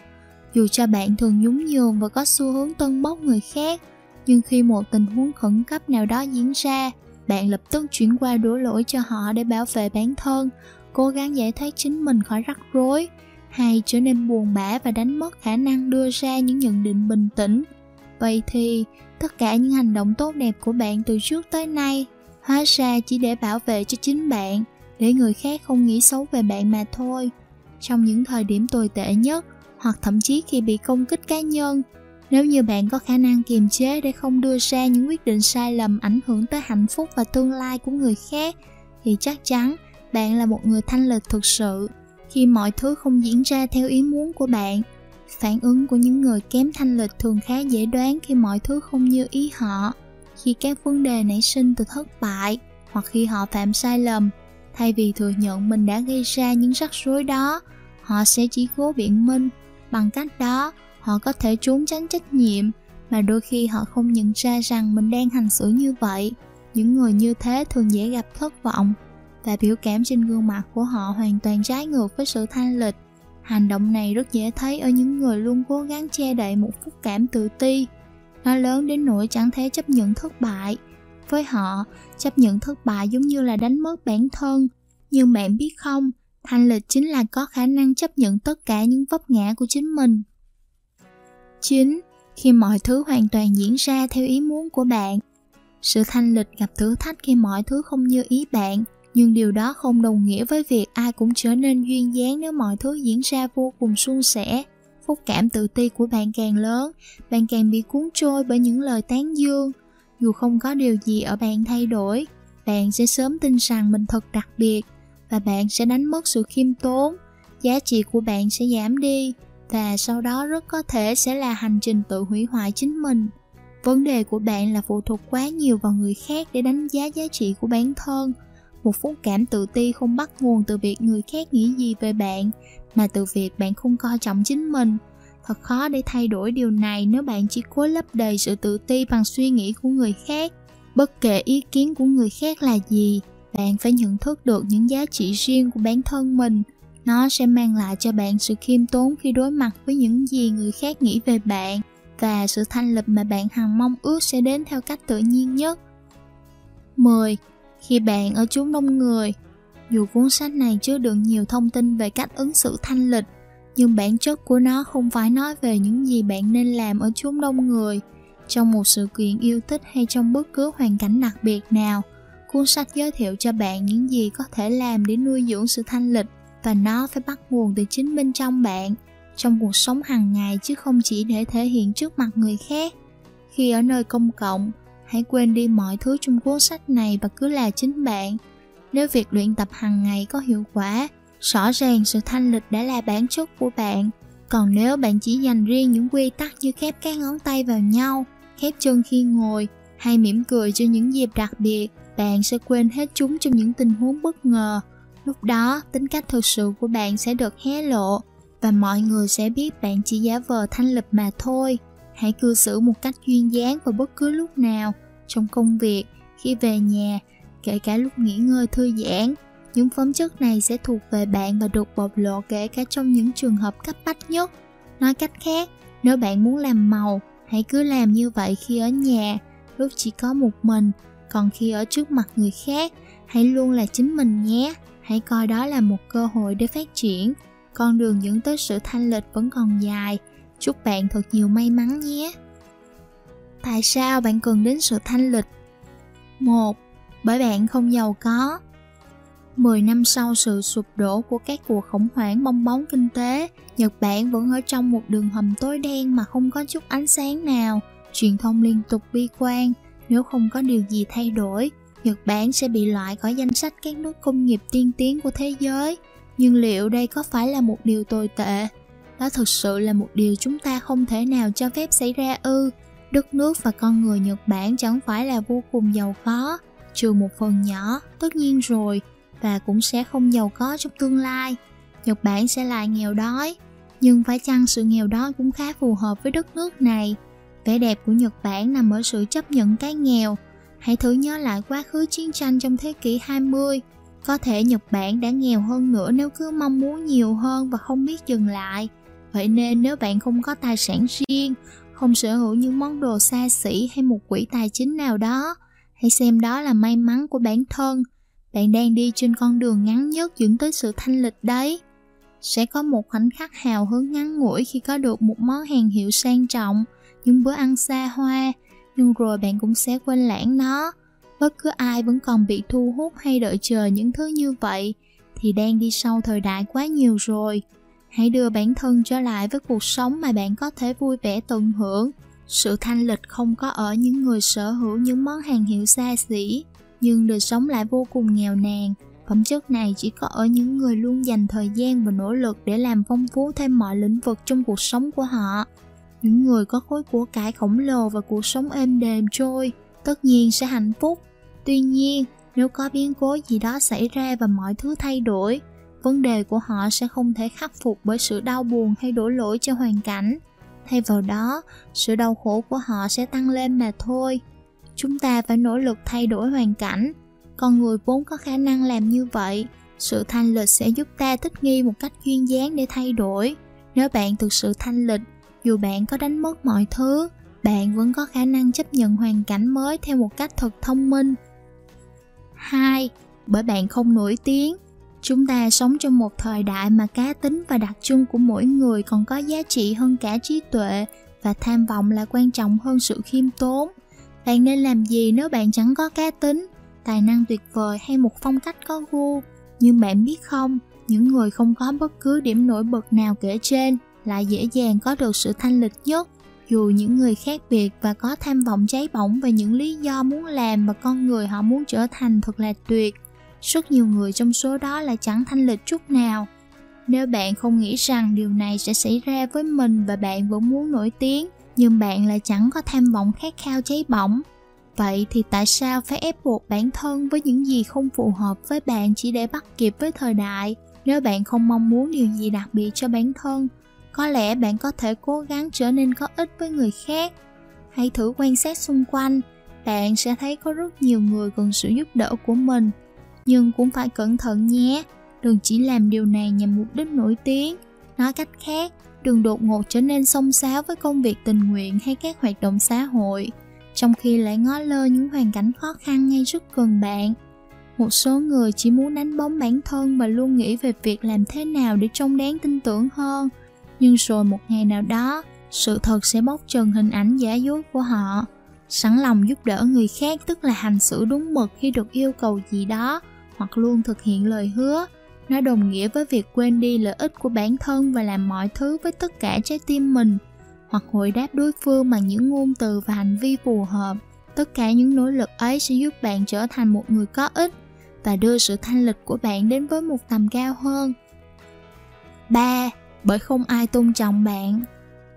Dù cho bạn thường nhún nhường và có xu hướng tân bốc người khác, nhưng khi một tình huống khẩn cấp nào đó diễn ra, bạn lập tức chuyển qua đổ lỗi cho họ để bảo vệ bản thân, cố gắng giải thoát chính mình khỏi rắc rối, hay trở nên buồn bã và đánh mất khả năng đưa ra những nhận định bình tĩnh. Vậy thì, tất cả những hành động tốt đẹp của bạn từ trước tới nay hóa ra chỉ để bảo vệ cho chính bạn để người khác không nghĩ xấu về bạn mà thôi trong những thời điểm tồi tệ nhất hoặc thậm chí khi bị công kích cá nhân nếu như bạn có khả năng kiềm chế để không đưa ra những quyết định sai lầm ảnh hưởng tới hạnh phúc và tương lai của người khác, thì chắc chắn bạn là một người thanh lịch thực sự. Khi mọi thứ không diễn ra theo ý muốn của bạn, phản ứng của những người kém thanh lịch thường khá dễ đoán khi mọi thứ không như ý họ. Khi các vấn đề nảy sinh từ thất bại hoặc khi họ phạm sai lầm, thay vì thừa nhận mình đã gây ra những rắc rối đó, họ sẽ chỉ cố biện minh. Bằng cách đó họ có thể trốn tránh trách nhiệm, mà đôi khi họ không nhận ra rằng mình đang hành xử như vậy. Những người như thế thường dễ gặp thất vọng, và biểu cảm trên gương mặt của họ hoàn toàn trái ngược với sự thanh lịch. Hành động này rất dễ thấy ở những người luôn cố gắng che đậy một phúc cảm tự ti. Nó lớn đến nỗi chẳng thể chấp nhận thất bại. Với họ, chấp nhận thất bại giống như là đánh mất bản thân. Nhưng bạn biết không, thanh lịch chính là có khả năng chấp nhận tất cả những vấp ngã của chính mình. 9. Khi mọi thứ hoàn toàn diễn ra theo ý muốn của bạn Sự thanh lịch gặp thử thách khi mọi thứ không như ý bạn Nhưng điều đó không đồng nghĩa với việc ai cũng trở nên duyên dáng nếu mọi thứ diễn ra vô cùng suôn sẻ Phúc cảm tự ti của bạn càng lớn, bạn càng bị cuốn trôi bởi những lời tán dương. Dù không có điều gì ở bạn thay đổi, bạn sẽ sớm tin rằng mình thật đặc biệt và bạn sẽ đánh mất sự khiêm tốn, giá trị của bạn sẽ giảm đi và sau đó rất có thể sẽ là hành trình tự hủy hoại chính mình. Vấn đề của bạn là phụ thuộc quá nhiều vào người khác để đánh giá giá trị của bản thân. Một phút cảm tự ti không bắt nguồn từ việc người khác nghĩ gì về bạn, mà từ việc bạn không coi trọng chính mình thật khó để thay đổi điều này nếu bạn chỉ cố lấp đầy sự tự ti bằng suy nghĩ của người khác bất kể ý kiến của người khác là gì, bạn phải nhận thức được những giá trị riêng của bản thân mình nó sẽ mang lại cho bạn sự khiêm tốn khi đối mặt với những gì người khác nghĩ về bạn và sự thanh lịch mà bạn hằng mong ước sẽ đến theo cách tự nhiên nhất 10. Khi bạn ở chốn đông người, dù cuốn sách này chứa đựng nhiều thông tin về cách ứng xử thanh lịch, nhưng bản chất của nó không phải nói về những gì bạn nên làm ở chốn đông người. Trong một sự kiện yêu thích hay trong bất cứ hoàn cảnh đặc biệt nào, cuốn sách giới thiệu cho bạn những gì có thể làm để nuôi dưỡng sự thanh lịch và nó phải bắt nguồn từ chính bên trong bạn, trong cuộc sống hàng ngày chứ không chỉ để thể hiện trước mặt người khác. Khi ở nơi công cộng, hãy quên đi mọi thứ trong cuốn sách này và cứ là chính bạn nếu việc luyện tập hàng ngày có hiệu quả, rõ ràng sự thanh lịch đã là bản chất của bạn. Còn nếu bạn chỉ dành riêng những quy tắc như khép các ngón tay vào nhau, khép chân khi ngồi, hay mỉm cười cho những dịp đặc biệt, bạn sẽ quên hết chúng trong những tình huống bất ngờ. Lúc đó, tính cách thực sự của bạn sẽ được hé lộ và mọi người sẽ biết bạn chỉ giả vờ thanh lịch mà thôi. Hãy cư xử một cách duyên dáng vào bất cứ lúc nào, trong công việc, khi về nhà kể cả lúc nghỉ ngơi thư giãn. Những phẩm chất này sẽ thuộc về bạn và được bộc lộ kể cả trong những trường hợp cấp bách nhất. Nói cách khác, nếu bạn muốn làm màu, hãy cứ làm như vậy khi ở nhà, lúc chỉ có một mình, còn khi ở trước mặt người khác, hãy luôn là chính mình nhé. Hãy coi đó là một cơ hội để phát triển. Con đường dẫn tới sự thanh lịch vẫn còn dài. Chúc bạn thật nhiều may mắn nhé. Tại sao bạn cần đến sự thanh lịch? Một, bởi bạn không giàu có. 10 năm sau sự sụp đổ của các cuộc khủng hoảng bong bóng kinh tế, Nhật Bản vẫn ở trong một đường hầm tối đen mà không có chút ánh sáng nào. Truyền thông liên tục bi quan, nếu không có điều gì thay đổi, Nhật Bản sẽ bị loại khỏi danh sách các nước công nghiệp tiên tiến của thế giới. Nhưng liệu đây có phải là một điều tồi tệ? Đó thực sự là một điều chúng ta không thể nào cho phép xảy ra ư. Đất nước và con người Nhật Bản chẳng phải là vô cùng giàu có, trừ một phần nhỏ tất nhiên rồi và cũng sẽ không giàu có trong tương lai Nhật Bản sẽ lại nghèo đói. Nhưng phải chăng sự nghèo đói cũng khá phù hợp với đất nước này. Vẻ đẹp của Nhật Bản nằm ở sự chấp nhận cái nghèo. Hãy thử nhớ lại quá khứ chiến tranh trong thế kỷ 20. Có thể Nhật Bản đã nghèo hơn nữa nếu cứ mong muốn nhiều hơn và không biết dừng lại. Vậy nên nếu bạn không có tài sản riêng, không sở hữu những món đồ xa xỉ hay một quỹ tài chính nào đó, hãy xem đó là may mắn của bản thân. Bạn đang đi trên con đường ngắn nhất dẫn tới sự thanh lịch đấy. Sẽ có một khoảnh khắc hào hứng ngắn ngủi khi có được một món hàng hiệu sang trọng, những bữa ăn xa hoa, nhưng rồi bạn cũng sẽ quên lãng nó. Bất cứ ai vẫn còn bị thu hút hay đợi chờ những thứ như vậy thì đang đi sau thời đại quá nhiều rồi. Hãy đưa bản thân trở lại với cuộc sống mà bạn có thể vui vẻ tận hưởng. Sự thanh lịch không có ở những người sở hữu những món hàng hiệu xa xỉ, nhưng đời sống lại vô cùng nghèo nàn. Phẩm chất này chỉ có ở những người luôn dành thời gian và nỗ lực để làm phong phú thêm mọi lĩnh vực trong cuộc sống của họ. Những người có khối của cải khổng lồ và cuộc sống êm đềm trôi, tất nhiên sẽ hạnh phúc. Tuy nhiên, nếu có biến cố gì đó xảy ra và mọi thứ thay đổi, vấn đề của họ sẽ không thể khắc phục bởi sự đau buồn hay đổ lỗi cho hoàn cảnh. Thay vào đó sự đau khổ của họ sẽ tăng lên mà thôi. Chúng ta phải nỗ lực thay đổi hoàn cảnh. Con người vốn có khả năng làm như vậy. Sự thanh lịch sẽ giúp ta thích nghi một cách duyên dáng để thay đổi. Nếu bạn thực sự thanh lịch dù bạn có đánh mất mọi thứ bạn vẫn có khả năng chấp nhận hoàn cảnh mới theo một cách thật thông minh. 2. Bởi bạn không nổi tiếng, chúng ta sống trong một thời đại mà cá tính và đặc trưng của mỗi người còn có giá trị hơn cả trí tuệ và tham vọng là quan trọng hơn sự khiêm tốn. Bạn nên làm gì nếu bạn chẳng có cá tính tài năng tuyệt vời hay một phong cách có gu? Nhưng bạn biết không những người không có bất cứ điểm nổi bật nào kể trên lại dễ dàng có được sự thanh lịch nhất. Dù những người khác biệt và có tham vọng cháy bỏng về những lý do muốn làm và con người họ muốn trở thành thật là tuyệt, rất nhiều người trong số đó lại chẳng thanh lịch chút nào. Nếu bạn không nghĩ rằng điều này sẽ xảy ra với mình và bạn vẫn muốn nổi tiếng, nhưng bạn lại chẳng có tham vọng khát khao cháy bỏng. Vậy thì tại sao phải ép buộc bản thân với những gì không phù hợp với bạn chỉ để bắt kịp với thời đại? Nếu bạn không mong muốn điều gì đặc biệt cho bản thân có lẽ bạn có thể cố gắng trở nên có ích với người khác. Hãy thử quan sát xung quanh. Bạn sẽ thấy có rất nhiều người cần sự giúp đỡ của mình. Nhưng cũng phải cẩn thận nhé. Đừng chỉ làm điều này nhằm mục đích nổi tiếng. Nói cách khác, đừng đột ngột trở nên xông xáo với công việc tình nguyện hay các hoạt động xã hội. Trong khi lại ngó lơ những hoàn cảnh khó khăn ngay rất gần bạn, một số người chỉ muốn đánh bóng bản thân và luôn nghĩ về việc làm thế nào để trông đáng tin tưởng hơn nhưng rồi một ngày nào đó, sự thật sẽ bóc trần hình ảnh giả dối của họ. Sẵn lòng giúp đỡ người khác tức là hành xử đúng mực khi được yêu cầu gì đó, hoặc luôn thực hiện lời hứa. Nó đồng nghĩa với việc quên đi lợi ích của bản thân và làm mọi thứ với tất cả trái tim mình, hoặc hồi đáp đối phương bằng những ngôn từ và hành vi phù hợp. Tất cả những nỗ lực ấy sẽ giúp bạn trở thành một người có ích và đưa sự thanh lịch của bạn đến với một tầm cao hơn. 3. Bởi không ai tôn trọng bạn.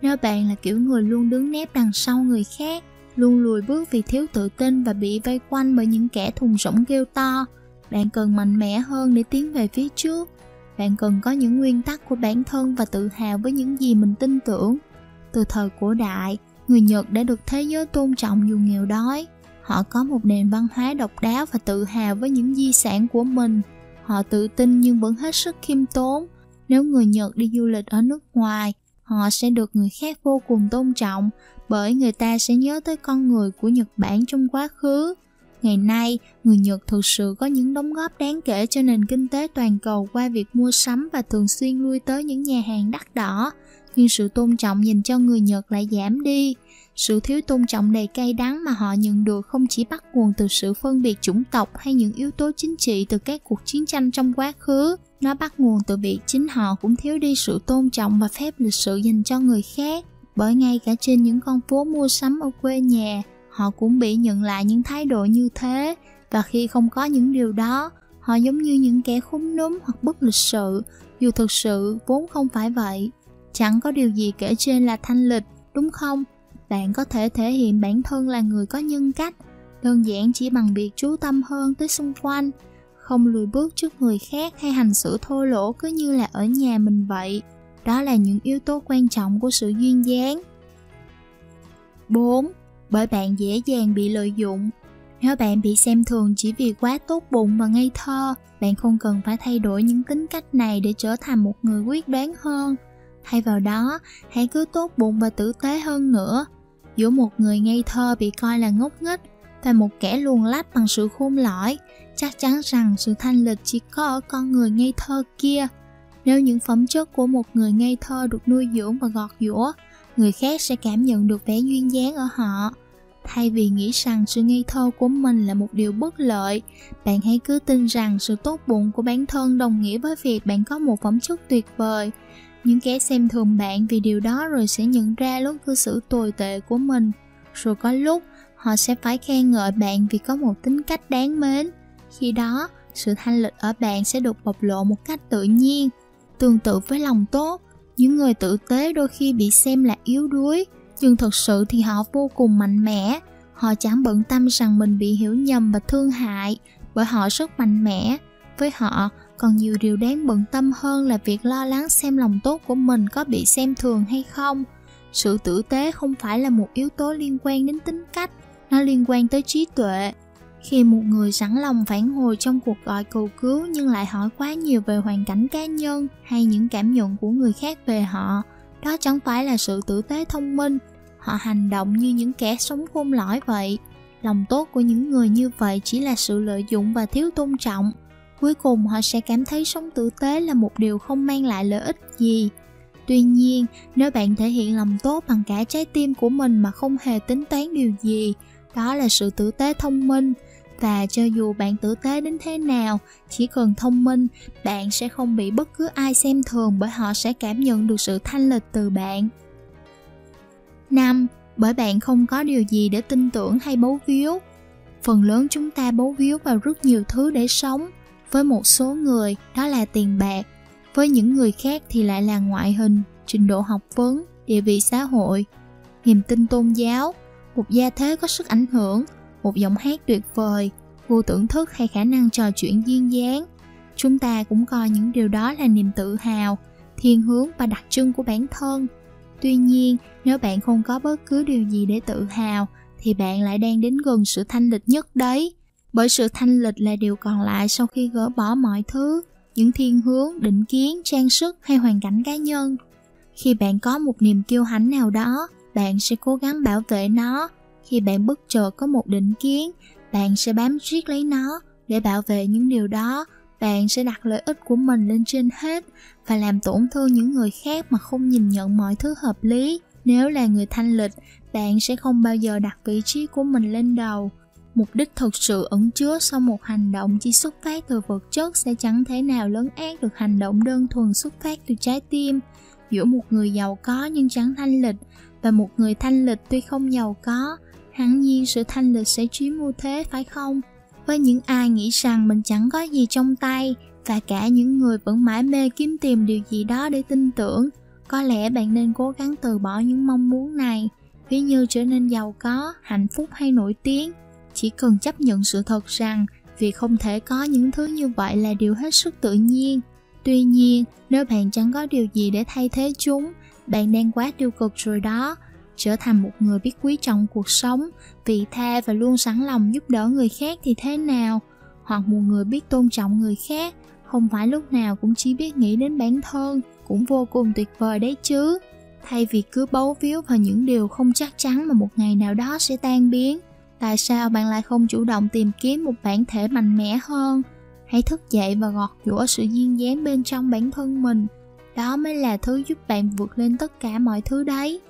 Nếu bạn là kiểu người luôn đứng nép đằng sau người khác, Luôn lùi bước vì thiếu tự tin và bị vây quanh bởi những kẻ thùng rỗng kêu to, bạn cần mạnh mẽ hơn để tiến về phía trước. Bạn cần có những nguyên tắc của bản thân và tự hào với những gì mình tin tưởng. Từ thời cổ đại, người nhật đã được thế giới tôn trọng dù nghèo đói. Họ có một nền văn hóa độc đáo và tự hào với những di sản của mình. Họ tự tin nhưng vẫn hết sức khiêm tốn nếu người nhật đi du lịch ở nước ngoài họ sẽ được người khác vô cùng tôn trọng bởi người ta sẽ nhớ tới con người của nhật bản trong quá khứ Ngày nay, người Nhật thực sự có những đóng góp đáng kể cho nền kinh tế toàn cầu qua việc mua sắm và thường xuyên lui tới những nhà hàng đắt đỏ, nhưng sự tôn trọng dành cho người Nhật lại giảm đi. Sự thiếu tôn trọng đầy cay đắng mà họ nhận được không chỉ bắt nguồn từ sự phân biệt chủng tộc hay những yếu tố chính trị từ các cuộc chiến tranh trong quá khứ, nó bắt nguồn từ việc chính họ cũng thiếu đi sự tôn trọng và phép lịch sự dành cho người khác. Bởi ngay cả trên những con phố mua sắm ở quê nhà, họ cũng bị nhận lại những thái độ như thế. Và khi không có những điều đó họ giống như những kẻ khốn núm hoặc bất lịch sự. Dù thực sự vốn không phải vậy chẳng có điều gì kể trên là thanh lịch đúng không? Bạn có thể thể hiện bản thân là người có nhân cách. Đơn giản chỉ bằng việc chú tâm hơn tới xung quanh, không lùi bước trước người khác hay hành xử thô lỗ cứ như là ở nhà mình vậy. Đó là những yếu tố quan trọng của sự duyên dáng. 4. Bởi bạn dễ dàng bị lợi dụng. Nếu bạn bị xem thường chỉ vì quá tốt bụng và ngây thơ, bạn không cần phải thay đổi những tính cách này để trở thành một người quyết đoán hơn. Thay vào đó, hãy cứ tốt bụng và tử tế hơn nữa giữa một người ngây thơ bị coi là ngốc nghếch và một kẻ luồn lách bằng sự khôn lõi, chắc chắn rằng sự thanh lịch chỉ có ở con người ngây thơ kia. Nếu những phẩm chất của một người ngây thơ được nuôi dưỡng và gọt giũa, người khác sẽ cảm nhận được vẻ duyên dáng ở họ. Thay vì nghĩ rằng sự ngây thơ của mình là một điều bất lợi, bạn hãy cứ tin rằng sự tốt bụng của bản thân đồng nghĩa với việc bạn có một phẩm chất tuyệt vời những kẻ xem thường bạn vì điều đó rồi sẽ nhận ra lối cư xử tồi tệ của mình. Rồi có lúc, họ sẽ phải khen ngợi bạn vì có một tính cách đáng mến. Khi đó, sự thanh lịch ở bạn sẽ được bộc lộ một cách tự nhiên, tương tự với lòng tốt. Những người tử tế đôi khi bị xem là yếu đuối, nhưng thực sự thì họ vô cùng mạnh mẽ. Họ chẳng bận tâm rằng mình bị hiểu nhầm và thương hại bởi họ rất mạnh mẽ. Với họ còn nhiều điều đáng bận tâm hơn là việc lo lắng xem lòng tốt của mình có bị xem thường hay không. Sự tử tế không phải là một yếu tố liên quan đến tính cách, nó liên quan tới trí tuệ. Khi một người sẵn lòng phản hồi trong cuộc gọi cầu cứu nhưng lại hỏi quá nhiều về hoàn cảnh cá nhân hay những cảm nhận của người khác về họ, đó chẳng phải là sự tử tế thông minh. Họ hành động như những kẻ sống khôn lõi vậy. Lòng tốt của những người như vậy chỉ là sự lợi dụng và thiếu tôn trọng cuối cùng họ sẽ cảm thấy sống tử tế là một điều không mang lại lợi ích gì tuy nhiên, nếu bạn thể hiện lòng tốt bằng cả trái tim của mình mà không hề tính toán điều gì, đó là sự tử tế thông minh và cho dù bạn tử tế đến thế nào, chỉ cần thông minh, bạn sẽ không bị bất cứ ai xem thường bởi họ sẽ cảm nhận được sự thanh lịch từ bạn 5. Bởi bạn không có điều gì để tin tưởng hay bấu víu. Phần lớn chúng ta bấu víu vào rất nhiều thứ để sống. Với một số người, đó là tiền bạc. Với những người khác thì lại là ngoại hình, trình độ học vấn, địa vị xã hội, niềm tin tôn giáo, một gia thế có sức ảnh hưởng, một giọng hát tuyệt vời, vô tưởng thức hay khả năng trò chuyện duyên dáng. Chúng ta cũng coi những điều đó là niềm tự hào, thiên hướng và đặc trưng của bản thân tuy nhiên nếu bạn không có bất cứ điều gì để tự hào thì bạn lại đang đến gần sự thanh lịch nhất đấy bởi sự thanh lịch là điều còn lại sau khi gỡ bỏ mọi thứ, những thiên hướng, định kiến, trang sức hay hoàn cảnh cá nhân. Khi bạn có một niềm kiêu hãnh nào đó, bạn sẽ cố gắng bảo vệ nó. Khi bạn bất chợt có một định kiến, bạn sẽ bám riết lấy nó. Để bảo vệ những điều đó, bạn sẽ đặt lợi ích của mình lên trên hết và làm tổn thương những người khác mà không nhìn nhận mọi thứ hợp lý. Nếu là người thanh lịch, bạn sẽ không bao giờ đặt vị trí của mình lên đầu mục đích thực sự ẩn chứa sau một hành động chỉ xuất phát từ vật chất sẽ chẳng thể nào lớn ác được hành động đơn thuần xuất phát từ trái tim. Giữa một người giàu có nhưng chẳng thanh lịch và một người thanh lịch tuy không giàu có, hẳn nhiên sự thanh lịch sẽ chiếm ưu thế, phải không? Với những ai nghĩ rằng mình chẳng có gì trong tay và cả những người vẫn mãi mê kiếm tìm điều gì đó để tin tưởng, có lẽ bạn nên cố gắng từ bỏ những mong muốn này. Ví như trở nên giàu có, hạnh phúc hay nổi tiếng chỉ cần chấp nhận sự thật rằng việc không thể có những thứ như vậy là điều hết sức tự nhiên. Tuy nhiên, nếu bạn chẳng có điều gì để thay thế chúng, bạn đang quá tiêu cực rồi đó. Trở thành một người biết quý trọng cuộc sống, vị tha và luôn sẵn lòng giúp đỡ người khác thì thế nào? Hoặc một người biết tôn trọng người khác, không phải lúc nào cũng chỉ biết nghĩ đến bản thân, cũng vô cùng tuyệt vời đấy chứ. Thay vì cứ bấu víu vào những điều không chắc chắn mà một ngày nào đó sẽ tan biến tại sao bạn lại không chủ động tìm kiếm một bản thể mạnh mẽ hơn? Hãy thức dậy và gọt giũa sự duyên dáng bên trong bản thân mình. Đó mới là thứ giúp bạn vượt lên tất cả mọi thứ đấy.